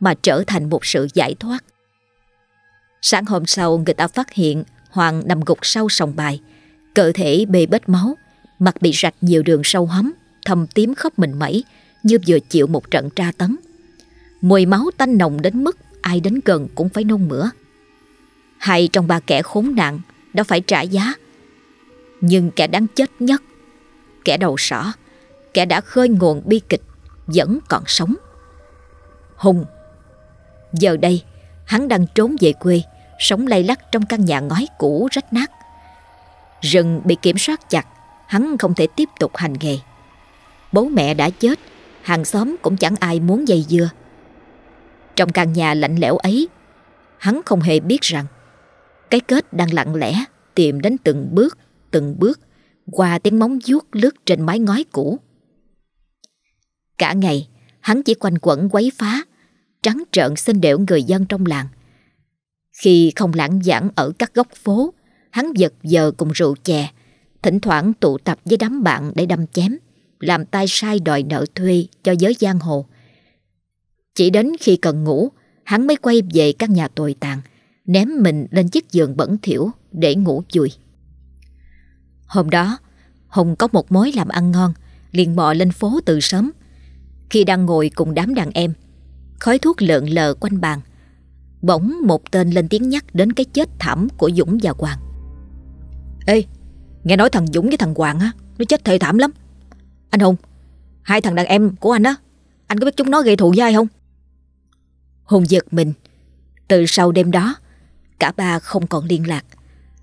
mà trở thành một sự giải thoát. Sáng hôm sau người ta phát hiện Hoàng nằm gục sau sòng bài, cơ thể bê bết máu, mặt bị rạch nhiều đường sâu hóm, thâm tím khóc mình mẩy như vừa chịu một trận tra tấn. Mùi máu tanh nồng đến mức ai đến gần cũng phải nôn mửa. Hai trong ba kẻ khốn nạn đã phải trả giá. Nhưng kẻ đáng chết nhất, kẻ đầu sỏ, kẻ đã khơi nguồn bi kịch vẫn còn sống. Hùng Giờ đây, hắn đang trốn về quê, sống lay lắc trong căn nhà ngói cũ rách nát. Rừng bị kiểm soát chặt, hắn không thể tiếp tục hành nghề. Bố mẹ đã chết, hàng xóm cũng chẳng ai muốn dây dưa. Trong căn nhà lạnh lẽo ấy, hắn không hề biết rằng cái kết đang lặng lẽ tìm đến từng bước, từng bước qua tiếng móng vuốt lướt trên mái ngói cũ. Cả ngày, hắn chỉ quanh quẩn quấy phá, trắng trợn xin đẻo người dân trong làng. Khi không lãng giảng ở các góc phố, hắn giật giờ cùng rượu chè, thỉnh thoảng tụ tập với đám bạn để đâm chém, làm tay sai đòi nợ thuê cho giới giang hồ. Chỉ đến khi cần ngủ, hắn mới quay về căn nhà tồi tàn, ném mình lên chiếc giường bẩn thỉu để ngủ chui. Hôm đó, Hùng có một mối làm ăn ngon, liền mò lên phố từ sớm. Khi đang ngồi cùng đám đàn em, khói thuốc lợn lờ quanh bàn, bỗng một tên lên tiếng nhắc đến cái chết thảm của Dũng và Hoàng. Ê, nghe nói thằng Dũng với thằng Hoàng á, nó chết thê thảm lắm. Anh Hùng, hai thằng đàn em của anh á, anh có biết chúng nó gây thù với ai không? Hùng giật mình. Từ sau đêm đó, cả ba không còn liên lạc.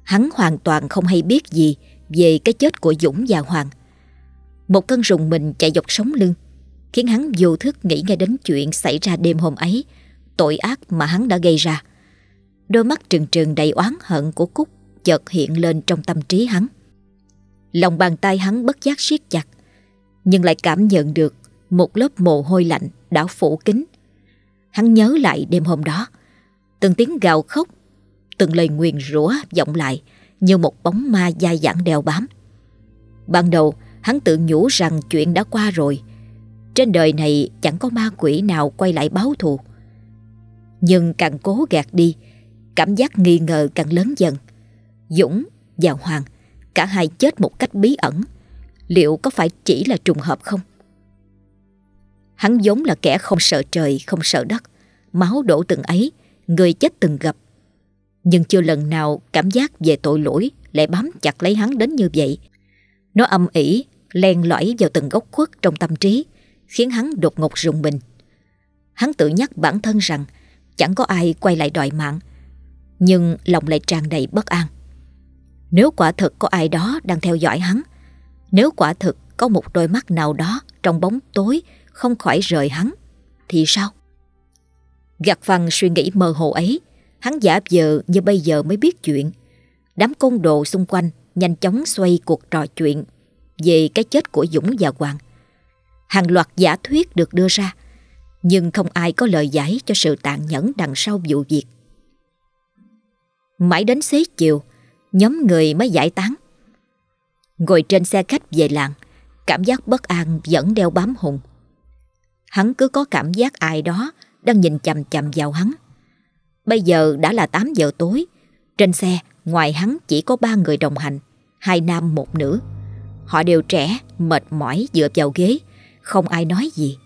Hắn hoàn toàn không hay biết gì về cái chết của Dũng và Hoàng. Một cơn rùng mình chạy dọc sống lưng, khiến hắn vô thức nghĩ ngay đến chuyện xảy ra đêm hôm ấy, tội ác mà hắn đã gây ra. Đôi mắt trừng trừng đầy oán hận của Cúc chợt hiện lên trong tâm trí hắn. Lòng bàn tay hắn bất giác siết chặt, nhưng lại cảm nhận được một lớp mồ hôi lạnh đã phủ kín. Hắn nhớ lại đêm hôm đó, từng tiếng gào khóc, từng lời nguyền rủa vọng lại như một bóng ma dai dẳng đeo bám. Ban đầu, hắn tự nhủ rằng chuyện đã qua rồi. Trên đời này chẳng có ma quỷ nào quay lại báo thù. Nhưng càng cố gạt đi, cảm giác nghi ngờ càng lớn dần. Dũng và Hoàng, cả hai chết một cách bí ẩn. Liệu có phải chỉ là trùng hợp không? Hắn giống là kẻ không sợ trời, không sợ đất. Máu đổ từng ấy, người chết từng gặp. Nhưng chưa lần nào cảm giác về tội lỗi lại bám chặt lấy hắn đến như vậy. Nó âm ỉ, len lỏi vào từng góc khuất trong tâm trí, khiến hắn đột ngột rùng mình. Hắn tự nhắc bản thân rằng chẳng có ai quay lại đòi mạng, nhưng lòng lại tràn đầy bất an. Nếu quả thực có ai đó đang theo dõi hắn, nếu quả thực có một đôi mắt nào đó trong bóng tối không khỏi rời hắn, thì sao? Gạt phăng suy nghĩ mơ hồ ấy, hắn giả vờ như bây giờ mới biết chuyện. Đám côn đồ xung quanh nhanh chóng xoay cuộc trò chuyện về cái chết của Dũng và Hoàng. Hàng loạt giả thuyết được đưa ra, nhưng không ai có lời giải cho sự tàn nhẫn đằng sau vụ việc. Mãi đến xế chiều, nhóm người mới giải tán. Ngồi trên xe khách về làng, cảm giác bất an vẫn đeo bám Hùng. Hắn cứ có cảm giác ai đó đang nhìn chằm chằm vào hắn. Bây giờ đã là 8 giờ tối, trên xe ngoài hắn chỉ có ba người đồng hành, hai nam một nữ. Họ đều trẻ, mệt mỏi dựa vào ghế, không ai nói gì.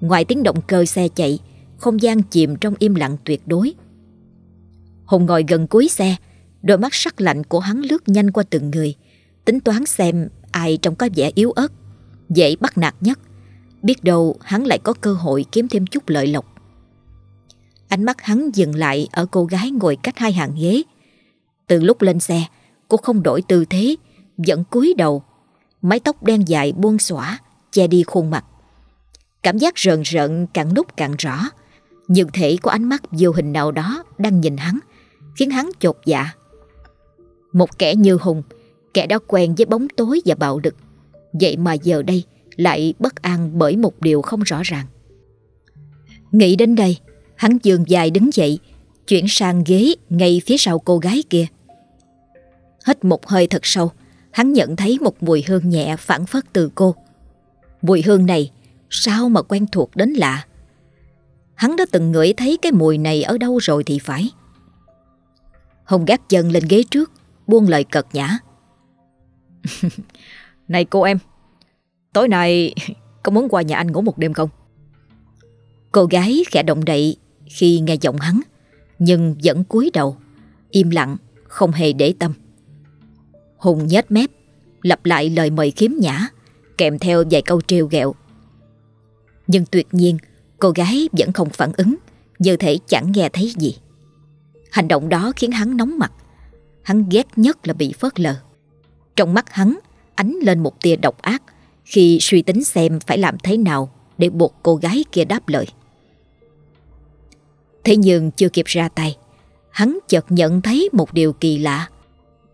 Ngoài tiếng động cơ xe chạy, không gian chìm trong im lặng tuyệt đối. Hùng ngồi gần cuối xe, đôi mắt sắc lạnh của hắn lướt nhanh qua từng người, tính toán xem ai trong có vẻ yếu ớt, dễ bắt nạt nhất. Biết đâu hắn lại có cơ hội kiếm thêm chút lợi lộc. Ánh mắt hắn dừng lại ở cô gái ngồi cách hai hàng ghế. Từ lúc lên xe, cô không đổi tư thế, vẫn cúi đầu. Mái tóc đen dài buông xõa, che đi khuôn mặt. Cảm giác rợn rợn càng lúc càng rõ. Nhưng thể có ánh mắt vô hình nào đó đang nhìn hắn, khiến hắn chột dạ. Một kẻ như Hùng, kẻ đã quen với bóng tối và bạo lực. Vậy mà giờ đây lại bất an bởi một điều không rõ ràng. Nghĩ đến đây, hắn dường dài đứng dậy, chuyển sang ghế ngay phía sau cô gái kia. Hít một hơi thật sâu, hắn nhận thấy một mùi hương nhẹ phản phất từ cô. Mùi hương này sao mà quen thuộc đến lạ. Hắn đã từng ngửi thấy cái mùi này ở đâu rồi thì phải. Hồng gác chân lên ghế trước, buông lời cợt nhã. [laughs] này cô em, tối nay có muốn qua nhà anh ngủ một đêm không? Cô gái khẽ động đậy khi nghe giọng hắn, nhưng vẫn cúi đầu, im lặng, không hề để tâm. Hùng nhếch mép, lặp lại lời mời khiếm nhã, kèm theo vài câu trêu ghẹo. Nhưng tuyệt nhiên, cô gái vẫn không phản ứng, như thể chẳng nghe thấy gì. Hành động đó khiến hắn nóng mặt. Hắn ghét nhất là bị phớt lờ. Trong mắt hắn ánh lên một tia độc ác khi suy tính xem phải làm thế nào để buộc cô gái kia đáp lời. Thế nhưng chưa kịp ra tay, hắn chợt nhận thấy một điều kỳ lạ.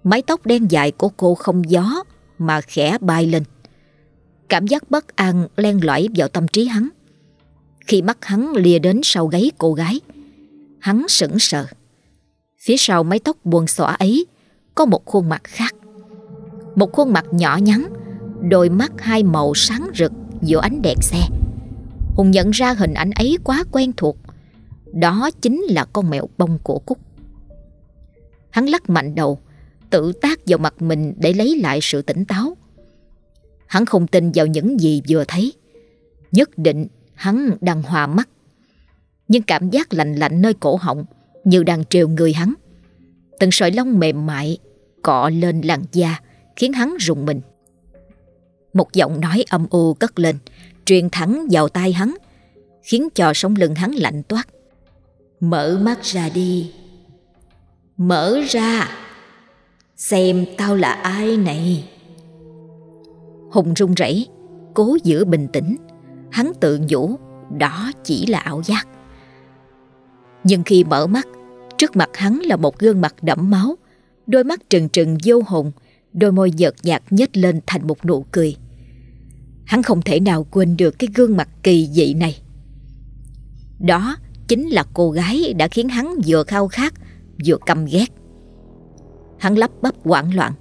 Mái tóc đen dài của cô không gió mà khẽ bay lên. Cảm giác bất an len lỏi vào tâm trí hắn. Khi mắt hắn lìa đến sau gáy cô gái, hắn sững sờ. Phía sau mái tóc buồn xõa ấy, Có một khuôn mặt khác. Một khuôn mặt nhỏ nhắn, Đôi mắt hai màu sáng rực Giữa ánh đèn xe. Hùng nhận ra hình ảnh ấy quá quen thuộc. Đó chính là con mèo bông của Cúc. Hắn lắc mạnh đầu, Tự tác vào mặt mình để lấy lại sự tỉnh táo. Hắn không tin vào những gì vừa thấy. Nhất định hắn đang hòa mắt. Nhưng cảm giác lạnh lạnh nơi cổ họng như đang trêu người hắn. Từng sợi lông mềm mại, Cọ lên làn da, Khiến hắn rùng mình. Một giọng nói âm u cất lên, Truyền thẳng vào tai hắn, Khiến cho sống lưng hắn lạnh toát. Mở mắt ra đi. Mở ra. Xem tao là ai này. Hùng run rẩy, Cố giữ bình tĩnh. Hắn tự nhủ, Đó chỉ là ảo giác. Nhưng khi mở mắt Trước mặt hắn là một gương mặt đẫm máu Đôi mắt trừng trừng vô hồn Đôi môi nhợt nhạt nhếch lên thành một nụ cười. Hắn không thể nào quên được cái gương mặt kỳ dị này. Đó chính là cô gái đã khiến hắn vừa khao khát Vừa căm ghét. Hắn lắp bắp hoảng loạn.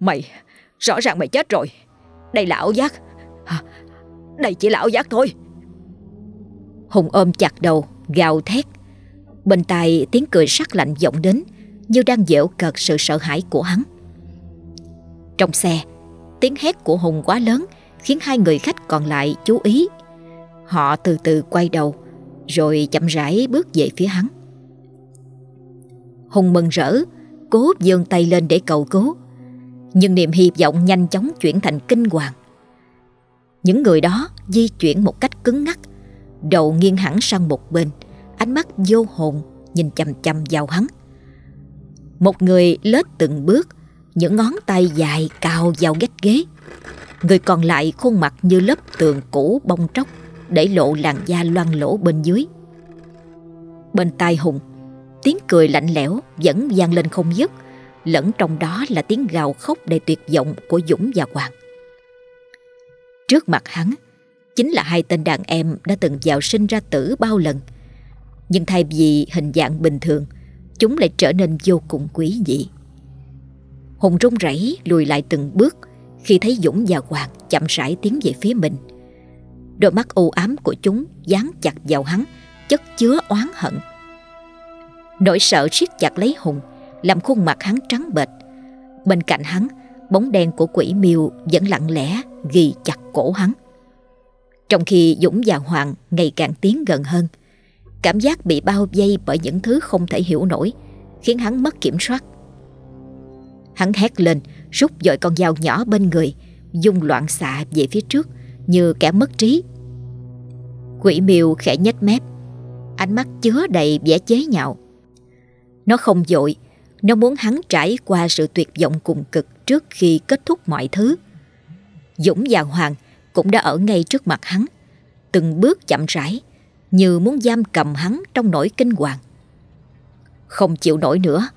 Mày Rõ ràng mày chết rồi. Đây là ảo giác. Đây chỉ là ảo giác thôi. Hùng ôm chặt đầu Gào thét. Bên tai tiếng cười sắc lạnh vọng đến, Như đang dễu cợt sự sợ hãi của hắn. Trong xe, Tiếng hét của Hùng quá lớn, Khiến hai người khách còn lại chú ý. Họ từ từ quay đầu, Rồi chậm rãi bước về phía hắn. Hùng mừng rỡ, Cố giương tay lên để cầu cứu. Nhưng niềm hy vọng nhanh chóng chuyển thành kinh hoàng. Những người đó di chuyển một cách cứng ngắc Đầu nghiêng hẳn sang một bên, Ánh mắt vô hồn Nhìn chầm chầm vào hắn. Một người lết từng bước, Những ngón tay dài cao vào gách ghế. Người còn lại khuôn mặt như lớp tường cũ bong tróc Để lộ làn da loang lỗ bên dưới. Bên tai Hùng, Tiếng cười lạnh lẽo vẫn vang lên không dứt, Lẫn trong đó là tiếng gào khóc đầy tuyệt vọng của Dũng và Hoàng. Trước mặt hắn Chính là hai tên đàn em đã từng vào sinh ra tử bao lần. Nhưng thay vì hình dạng bình thường, Chúng lại trở nên vô cùng quý dị Hùng run rẩy lùi lại từng bước Khi thấy Dũng và Hoàng chậm rãi tiến về phía mình. Đôi mắt u ám của chúng dán chặt vào hắn, Chất chứa oán hận. Nỗi sợ siết chặt lấy Hùng, Làm khuôn mặt hắn trắng bệch. Bên cạnh hắn, Bóng đen của quỷ miêu vẫn lặng lẽ Ghi chặt cổ hắn. Trong khi Dũng và Hoàng Ngày càng tiến gần hơn Cảm giác bị bao vây bởi những thứ không thể hiểu nổi Khiến hắn mất kiểm soát. Hắn hét lên Rút dội con dao nhỏ bên người Dung loạn xạ về phía trước Như kẻ mất trí. Quỷ miêu khẽ nhếch mép Ánh mắt chứa đầy vẻ chế nhạo. Nó không dội, nó muốn hắn trải qua sự tuyệt vọng cùng cực trước khi kết thúc mọi thứ. Dũng và Hoàng cũng đã ở ngay trước mặt hắn, từng bước chậm rãi, như muốn giam cầm hắn trong nỗi kinh hoàng. Không chịu nổi nữa,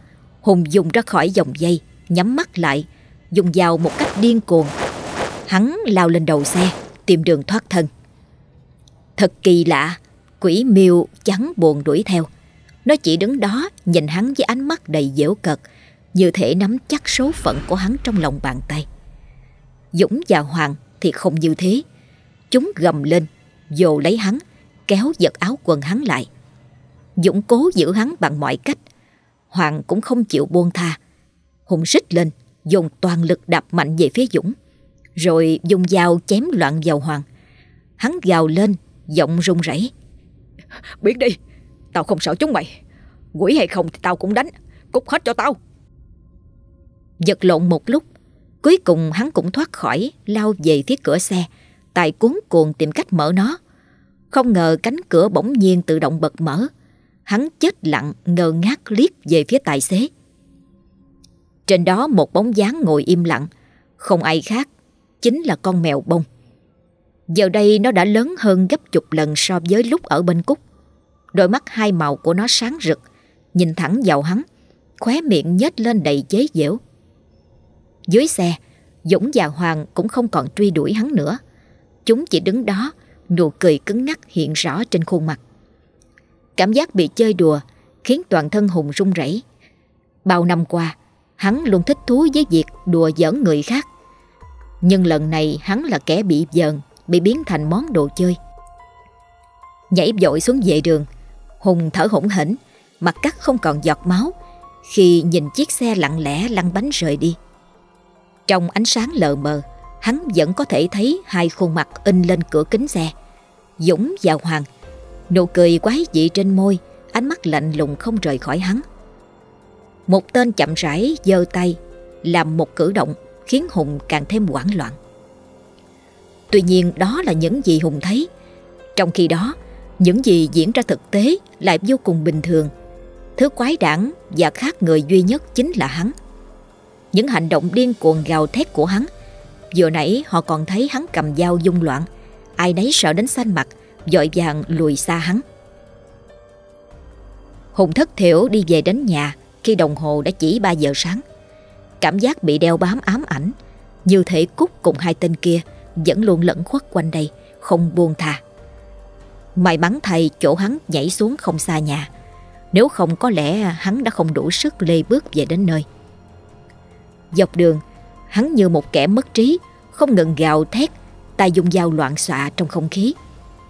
Hùng dùng ra khỏi dòng dây, nhắm mắt lại, dùng dao một cách điên cuồng. Hắn lao lên đầu xe, tìm đường thoát thân. Thật kỳ lạ, quỷ miêu trắng buồn đuổi theo. Nó chỉ đứng đó nhìn hắn với ánh mắt đầy dễu cợt Như thể nắm chắc số phận của hắn trong lòng bàn tay Dũng và Hoàng thì không như thế. Chúng gầm lên Dồ lấy hắn Kéo giật áo quần hắn lại. Dũng cố giữ hắn bằng mọi cách. Hoàng cũng không chịu buông tha. Hùng rít lên Dùng toàn lực đạp mạnh về phía Dũng Rồi dùng dao chém loạn vào Hoàng. Hắn gào lên Giọng run rẩy. Biết đi Tao không sợ chúng mày. Quỷ hay không thì tao cũng đánh Cút hết cho tao. Giật lộn một lúc Cuối cùng hắn cũng thoát khỏi, Lao về phía cửa xe Tài cuốn cuồng tìm cách mở nó. Không ngờ cánh cửa bỗng nhiên tự động bật mở. Hắn chết lặng, ngơ ngác liếc về phía tài xế. Trên đó một bóng dáng ngồi im lặng, Không ai khác, Chính là con mèo bông. Giờ đây nó đã lớn hơn gấp chục lần so với lúc ở bên Cúc. Đôi mắt hai màu của nó sáng rực, Nhìn thẳng vào hắn, Khóe miệng nhếch lên đầy chế giễu. Dưới xe Dũng và Hoàng cũng không còn truy đuổi hắn nữa Chúng chỉ đứng đó Nụ cười cứng ngắc hiện rõ trên khuôn mặt Cảm giác bị chơi đùa khiến toàn thân Hùng run rẩy. Bao năm qua, hắn luôn thích thú với việc đùa giỡn người khác. Nhưng lần này hắn là kẻ bị dờn, bị biến thành món đồ chơi. Nhảy vội xuống vệ đường, Hùng thở hổn hển, mặt cắt không còn giọt máu khi nhìn chiếc xe lặng lẽ lăn bánh rời đi. Trong ánh sáng lờ mờ, hắn vẫn có thể thấy hai khuôn mặt in lên cửa kính xe. Dũng và Hoàng, nụ cười quái dị trên môi, ánh mắt lạnh lùng không rời khỏi hắn. Một tên chậm rãi giơ tay, làm một cử động khiến Hùng càng thêm hoảng loạn. Tuy nhiên đó là những gì Hùng thấy. Trong khi đó, những gì diễn ra thực tế lại vô cùng bình thường. Thứ quái đản và khác người duy nhất chính là hắn. Những hành động điên cuồng gào thét của hắn. Vừa nãy họ còn thấy hắn cầm dao dung loạn. Ai nấy sợ đến xanh mặt Dội vàng lùi xa hắn. Hùng thất thiểu đi về đến nhà, Khi đồng hồ đã chỉ 3 giờ sáng. Cảm giác bị đeo bám ám ảnh. Như thể Cúc cùng hai tên kia, Vẫn luôn lẫn khuất quanh đây, Không buông thà May mắn thầy chỗ hắn nhảy xuống không xa nhà. Nếu không có lẽ hắn đã không đủ sức lê bước về đến nơi. Dọc đường. Hắn như một kẻ mất trí Không ngừng gào thét tay dùng dao loạn xạ trong không khí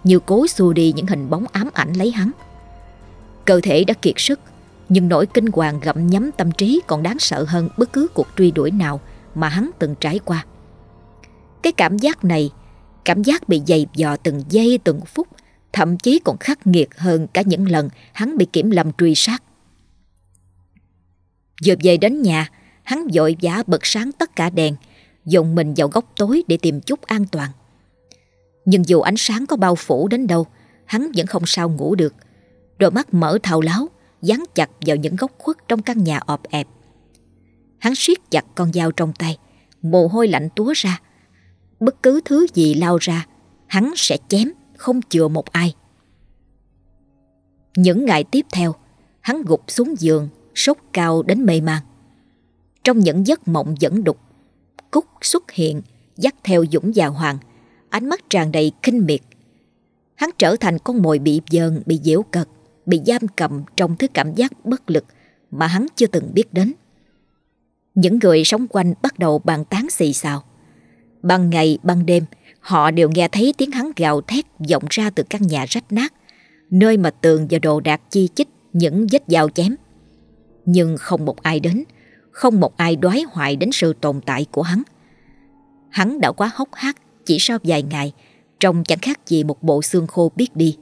Như cố xua đi những hình bóng ám ảnh lấy hắn. Cơ thể đã kiệt sức Nhưng nỗi kinh hoàng gặm nhấm tâm trí Còn đáng sợ hơn bất cứ cuộc truy đuổi nào Mà hắn từng trải qua. Cái cảm giác này Cảm giác bị dày dò từng giây từng phút Thậm chí còn khắc nghiệt hơn cả những lần hắn bị kiểm lâm truy sát. Vừa về đến nhà, hắn vội vã bật sáng tất cả đèn, dồn mình vào góc tối để tìm chút an toàn. Nhưng dù ánh sáng có bao phủ đến đâu, hắn vẫn không sao ngủ được. Đôi mắt mở thao láo, dán chặt vào những góc khuất trong căn nhà ọp ẹp. Hắn siết chặt con dao trong tay, mồ hôi lạnh túa ra. Bất cứ thứ gì lao ra, hắn sẽ chém, không chừa một ai. Những ngày tiếp theo, hắn gục xuống giường, sốt cao đến mê man. Trong những giấc mộng dẫn đục, Cúc xuất hiện, dắt theo Dũng và Hoàng, ánh mắt tràn đầy kinh miệt. Hắn trở thành con mồi bị dờn, bị dễu cật, bị giam cầm trong thứ cảm giác bất lực mà hắn chưa từng biết đến. Những người sống quanh bắt đầu bàn tán xì xào. Ban ngày, ban đêm, họ đều nghe thấy tiếng hắn gào thét vọng ra từ căn nhà rách nát, nơi mà tường và đồ đạc chi chích những vết dao chém. Nhưng không một ai đến, không một ai đoái hoài đến sự tồn tại của hắn. Hắn đã quá hốc hác chỉ sau vài ngày, trông chẳng khác gì một bộ xương khô biết đi.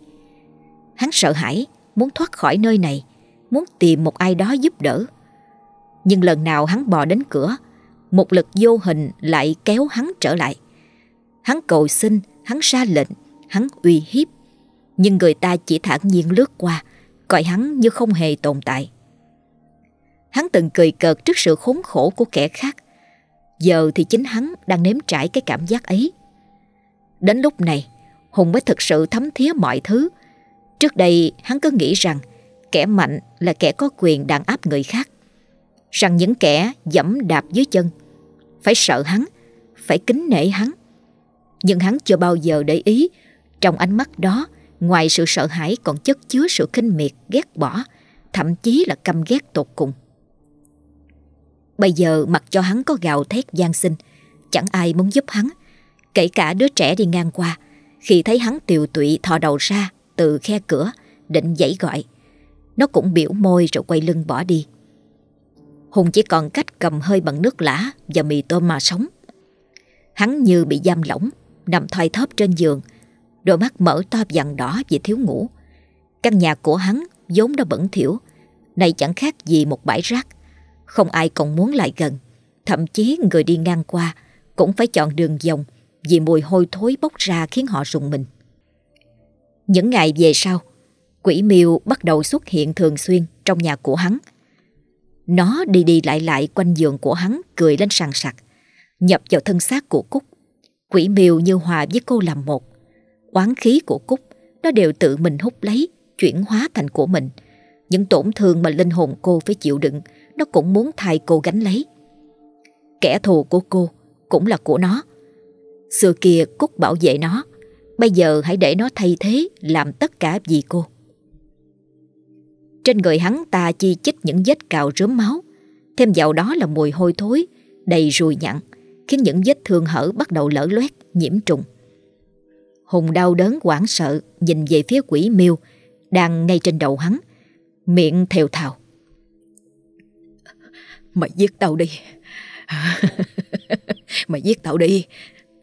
Hắn sợ hãi, muốn thoát khỏi nơi này, muốn tìm một ai đó giúp đỡ. Nhưng lần nào hắn bò đến cửa, một lực vô hình lại kéo hắn trở lại. Hắn cầu xin, hắn ra lệnh, hắn uy hiếp. Nhưng người ta chỉ thản nhiên lướt qua, coi hắn như không hề tồn tại. Hắn từng cười cợt trước sự khốn khổ của kẻ khác. Giờ thì chính hắn đang nếm trải cái cảm giác ấy. Đến lúc này, Hùng mới thực sự thấm thía mọi thứ. Trước đây hắn cứ nghĩ rằng kẻ mạnh là kẻ có quyền đàn áp người khác. Rằng những kẻ dẫm đạp dưới chân phải sợ hắn, phải kính nể hắn. Nhưng hắn chưa bao giờ để ý trong ánh mắt đó ngoài sự sợ hãi còn chất chứa sự khinh miệt, ghét bỏ, thậm chí là căm ghét tột cùng. Bây giờ mặc cho hắn có gào thét gian sinh, Chẳng ai muốn giúp hắn. Kể cả đứa trẻ đi ngang qua, Khi thấy hắn tiều tụy thò đầu ra Từ khe cửa, Định dãy gọi. Nó cũng biểu môi rồi quay lưng bỏ đi. Hùng chỉ còn cách cầm hơi bằng nước lã Và mì tôm mà sống. Hắn như bị giam lỏng, Nằm thoi thóp trên giường, Đôi mắt mở to vằn đỏ vì thiếu ngủ. Căn nhà của hắn vốn đã bẩn thỉu, Này chẳng khác gì một bãi rác không ai còn muốn lại gần. Thậm chí người đi ngang qua Cũng phải chọn đường vòng Vì mùi hôi thối bốc ra khiến họ rùng mình. Những ngày về sau, Quỷ miêu bắt đầu xuất hiện thường xuyên Trong nhà của hắn. Nó đi đi lại lại quanh giường của hắn, Cười lên sàn sặc, Nhập vào thân xác của Cúc. Quỷ miêu như hòa với cô làm một. Oán khí của Cúc, Nó đều tự mình hút lấy, Chuyển hóa thành của mình. Những tổn thương mà linh hồn cô phải chịu đựng nó cũng muốn thay cô gánh lấy. Kẻ thù của cô cũng là của nó. Xưa kia Cúc bảo vệ nó, bây giờ hãy để nó thay thế làm tất cả vì cô. Trên người hắn ta chi chích những vết cào rớm máu, thêm vào đó là mùi hôi thối, đầy ruồi nhặn, khiến những vết thương hở bắt đầu lở loét, nhiễm trùng. Hùng đau đớn hoảng sợ nhìn về phía quỷ miêu đang ngay trên đầu hắn, miệng thều thào. Mày giết tao đi. [laughs] mày giết tao đi,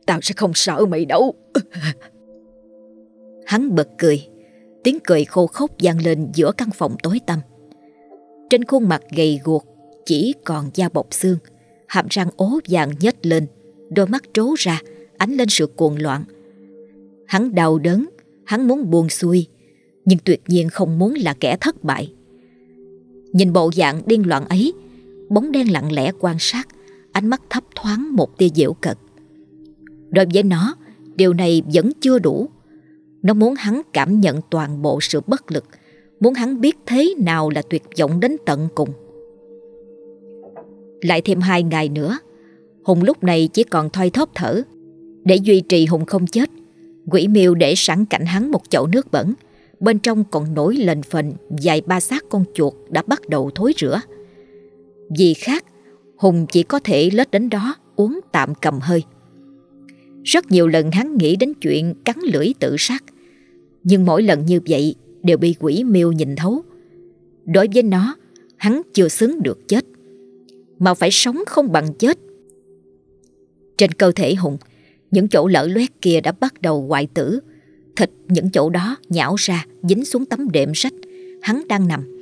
tao sẽ không sợ mày đâu. [laughs] hắn bật cười, tiếng cười khô khốc vang lên giữa căn phòng tối tăm. Trên khuôn mặt gầy guộc chỉ còn da bọc xương, hàm răng ố vàng nhếch lên, đôi mắt trố ra, ánh lên sự cuồng loạn. Hắn đau đớn, hắn muốn buông xuôi, nhưng tuyệt nhiên không muốn là kẻ thất bại. Nhìn bộ dạng điên loạn ấy, bóng đen lặng lẽ quan sát, ánh mắt thấp thoáng một tia diễu cợt. Đối với nó, điều này vẫn chưa đủ. Nó muốn hắn cảm nhận toàn bộ sự bất lực, muốn hắn biết thế nào là tuyệt vọng đến tận cùng. Lại thêm hai ngày nữa, Hùng lúc này chỉ còn thoi thóp thở. Để duy trì Hùng không chết, quỷ miêu để sẵn cạnh hắn một chậu nước bẩn, bên trong còn nổi lên phần vài ba xác con chuột đã bắt đầu thối rữa. Vì khác, Hùng chỉ có thể lết đến đó uống tạm cầm hơi. Rất nhiều lần hắn nghĩ đến chuyện cắn lưỡi tự sát, nhưng mỗi lần như vậy đều bị quỷ miêu nhìn thấu. Đối với nó, hắn chưa xứng được chết, mà phải sống không bằng chết. Trên cơ thể Hùng, những chỗ lở loét kia đã bắt đầu hoại tử, thịt những chỗ đó nhão ra dính xuống tấm đệm sách hắn đang nằm,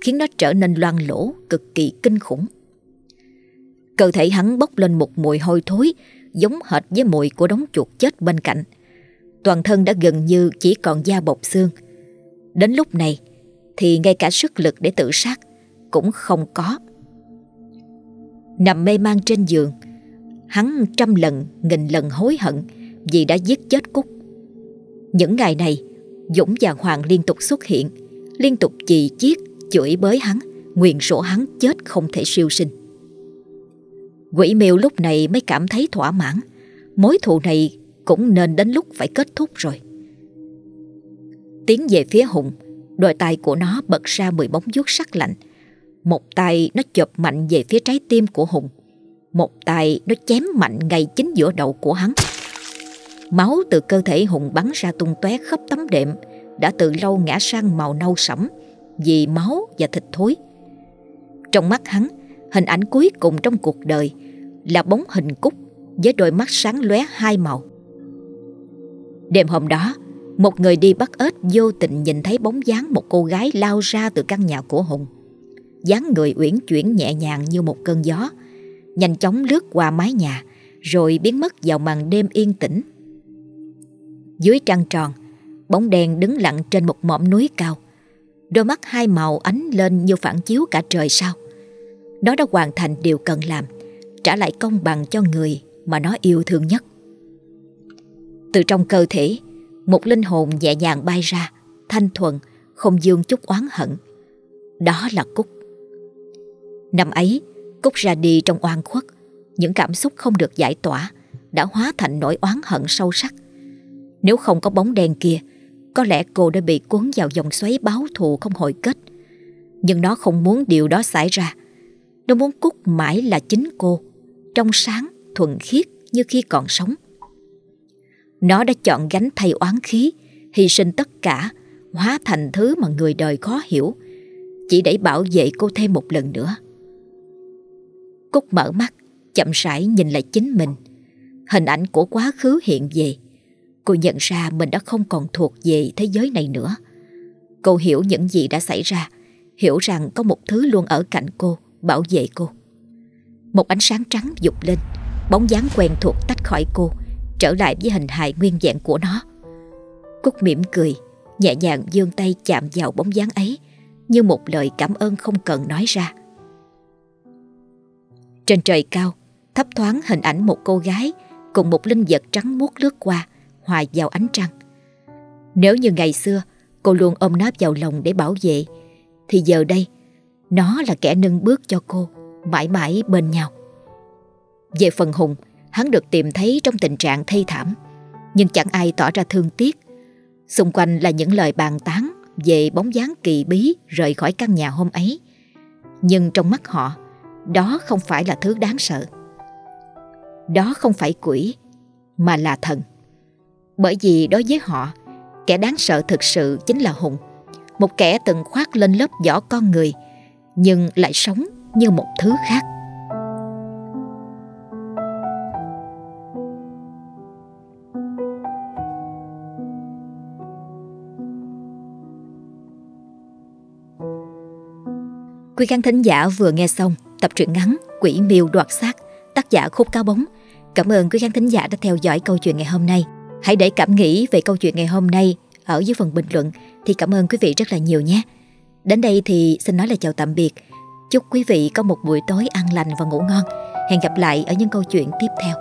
khiến nó trở nên loang lỗ cực kỳ kinh khủng. Cơ thể hắn bốc lên một mùi hôi thối giống hệt với mùi của đống chuột chết bên cạnh. Toàn thân đã gần như chỉ còn da bọc xương. Đến lúc này thì ngay cả sức lực để tự sát cũng không có. Nằm mê man trên giường, hắn trăm lần, nghìn lần hối hận vì đã giết chết Cúc. Những ngày này, Dũng và Hoàng liên tục xuất hiện, liên tục chì chiết, chửi bới hắn, nguyện rủa hắn chết không thể siêu sinh. Quỷ miêu lúc này mới cảm thấy thỏa mãn, mối thù này cũng nên đến lúc phải kết thúc rồi. Tiến về phía Hùng, đôi tay của nó bật ra mười bóng vuốt sắc lạnh. Một tay nó chộp mạnh về phía trái tim của Hùng. Một tay nó chém mạnh ngay chính giữa đầu của hắn. Máu từ cơ thể Hùng bắn ra tung tóe khắp tấm đệm, đã từ lâu ngã sang màu nâu sẫm vì máu và thịt thối. Trong mắt hắn, hình ảnh cuối cùng trong cuộc đời là bóng hình cúc với đôi mắt sáng lóe hai màu. Đêm hôm đó, một người đi bắt ếch vô tình nhìn thấy bóng dáng một cô gái lao ra từ căn nhà của Hùng. dáng người uyển chuyển nhẹ nhàng như một cơn gió, nhanh chóng lướt qua mái nhà, rồi biến mất vào màn đêm yên tĩnh. Dưới trăng tròn, bóng đèn đứng lặng trên một mỏm núi cao. Đôi mắt hai màu ánh lên như phản chiếu cả trời sao. Nó đã hoàn thành điều cần làm, trả lại công bằng cho người mà nó yêu thương nhất. Từ trong cơ thể, một linh hồn nhẹ nhàng bay ra, thanh thuần, không dương chút oán hận. Đó là Cúc. Năm ấy, Cúc ra đi trong oan khuất, những cảm xúc không được giải tỏa đã hóa thành nỗi oán hận sâu sắc. Nếu không có bóng đen kia, có lẽ cô đã bị cuốn vào dòng xoáy báo thù không hồi kết. Nhưng nó không muốn điều đó xảy ra. Nó muốn Cúc mãi là chính cô, trong sáng, thuần khiết như khi còn sống. Nó đã chọn gánh thay oán khí, hy sinh tất cả, hóa thành thứ mà người đời khó hiểu, chỉ để bảo vệ cô thêm một lần nữa. Cúc mở mắt, chậm rãi nhìn lại chính mình. Hình ảnh của quá khứ hiện về. Cô nhận ra mình đã không còn thuộc về thế giới này nữa. Cô hiểu những gì đã xảy ra, hiểu rằng có một thứ luôn ở cạnh cô, bảo vệ cô. Một ánh sáng trắng dục lên, bóng dáng quen thuộc tách khỏi cô, trở lại với hình hài nguyên vẹn của nó. Cúc mỉm cười, nhẹ nhàng dương tay chạm vào bóng dáng ấy, như một lời cảm ơn không cần nói ra. Trên trời cao, thấp thoáng hình ảnh một cô gái cùng một linh vật trắng muốt lướt qua, hòa vào ánh trăng. Nếu như ngày xưa cô luôn ôm nó vào lòng để bảo vệ, thì giờ đây nó là kẻ nâng bước cho cô, mãi mãi bên nhau. Về phần Hùng, hắn được tìm thấy trong tình trạng thê thảm, nhưng chẳng ai tỏ ra thương tiếc. Xung quanh là những lời bàn tán, về bóng dáng kỳ bí rời khỏi căn nhà hôm ấy. Nhưng trong mắt họ, đó không phải là thứ đáng sợ. Đó không phải quỷ, mà là thần. Bởi vì đối với họ, kẻ đáng sợ thực sự chính là Hùng. Một kẻ từng khoác lên lớp vỏ con người, nhưng lại sống như một thứ khác. Quý khán thính giả vừa nghe xong tập truyện ngắn Quỷ miêu đoạt xác tác giả Khúc Cao Bóng. Cảm ơn quý khán thính giả đã theo dõi câu chuyện ngày hôm nay. Hãy để cảm nghĩ về câu chuyện ngày hôm nay ở dưới phần bình luận, thì cảm ơn quý vị rất là nhiều nhé. Đến đây thì xin nói là chào tạm biệt. Chúc quý vị có một buổi tối an lành và ngủ ngon. Hẹn gặp lại ở những câu chuyện tiếp theo.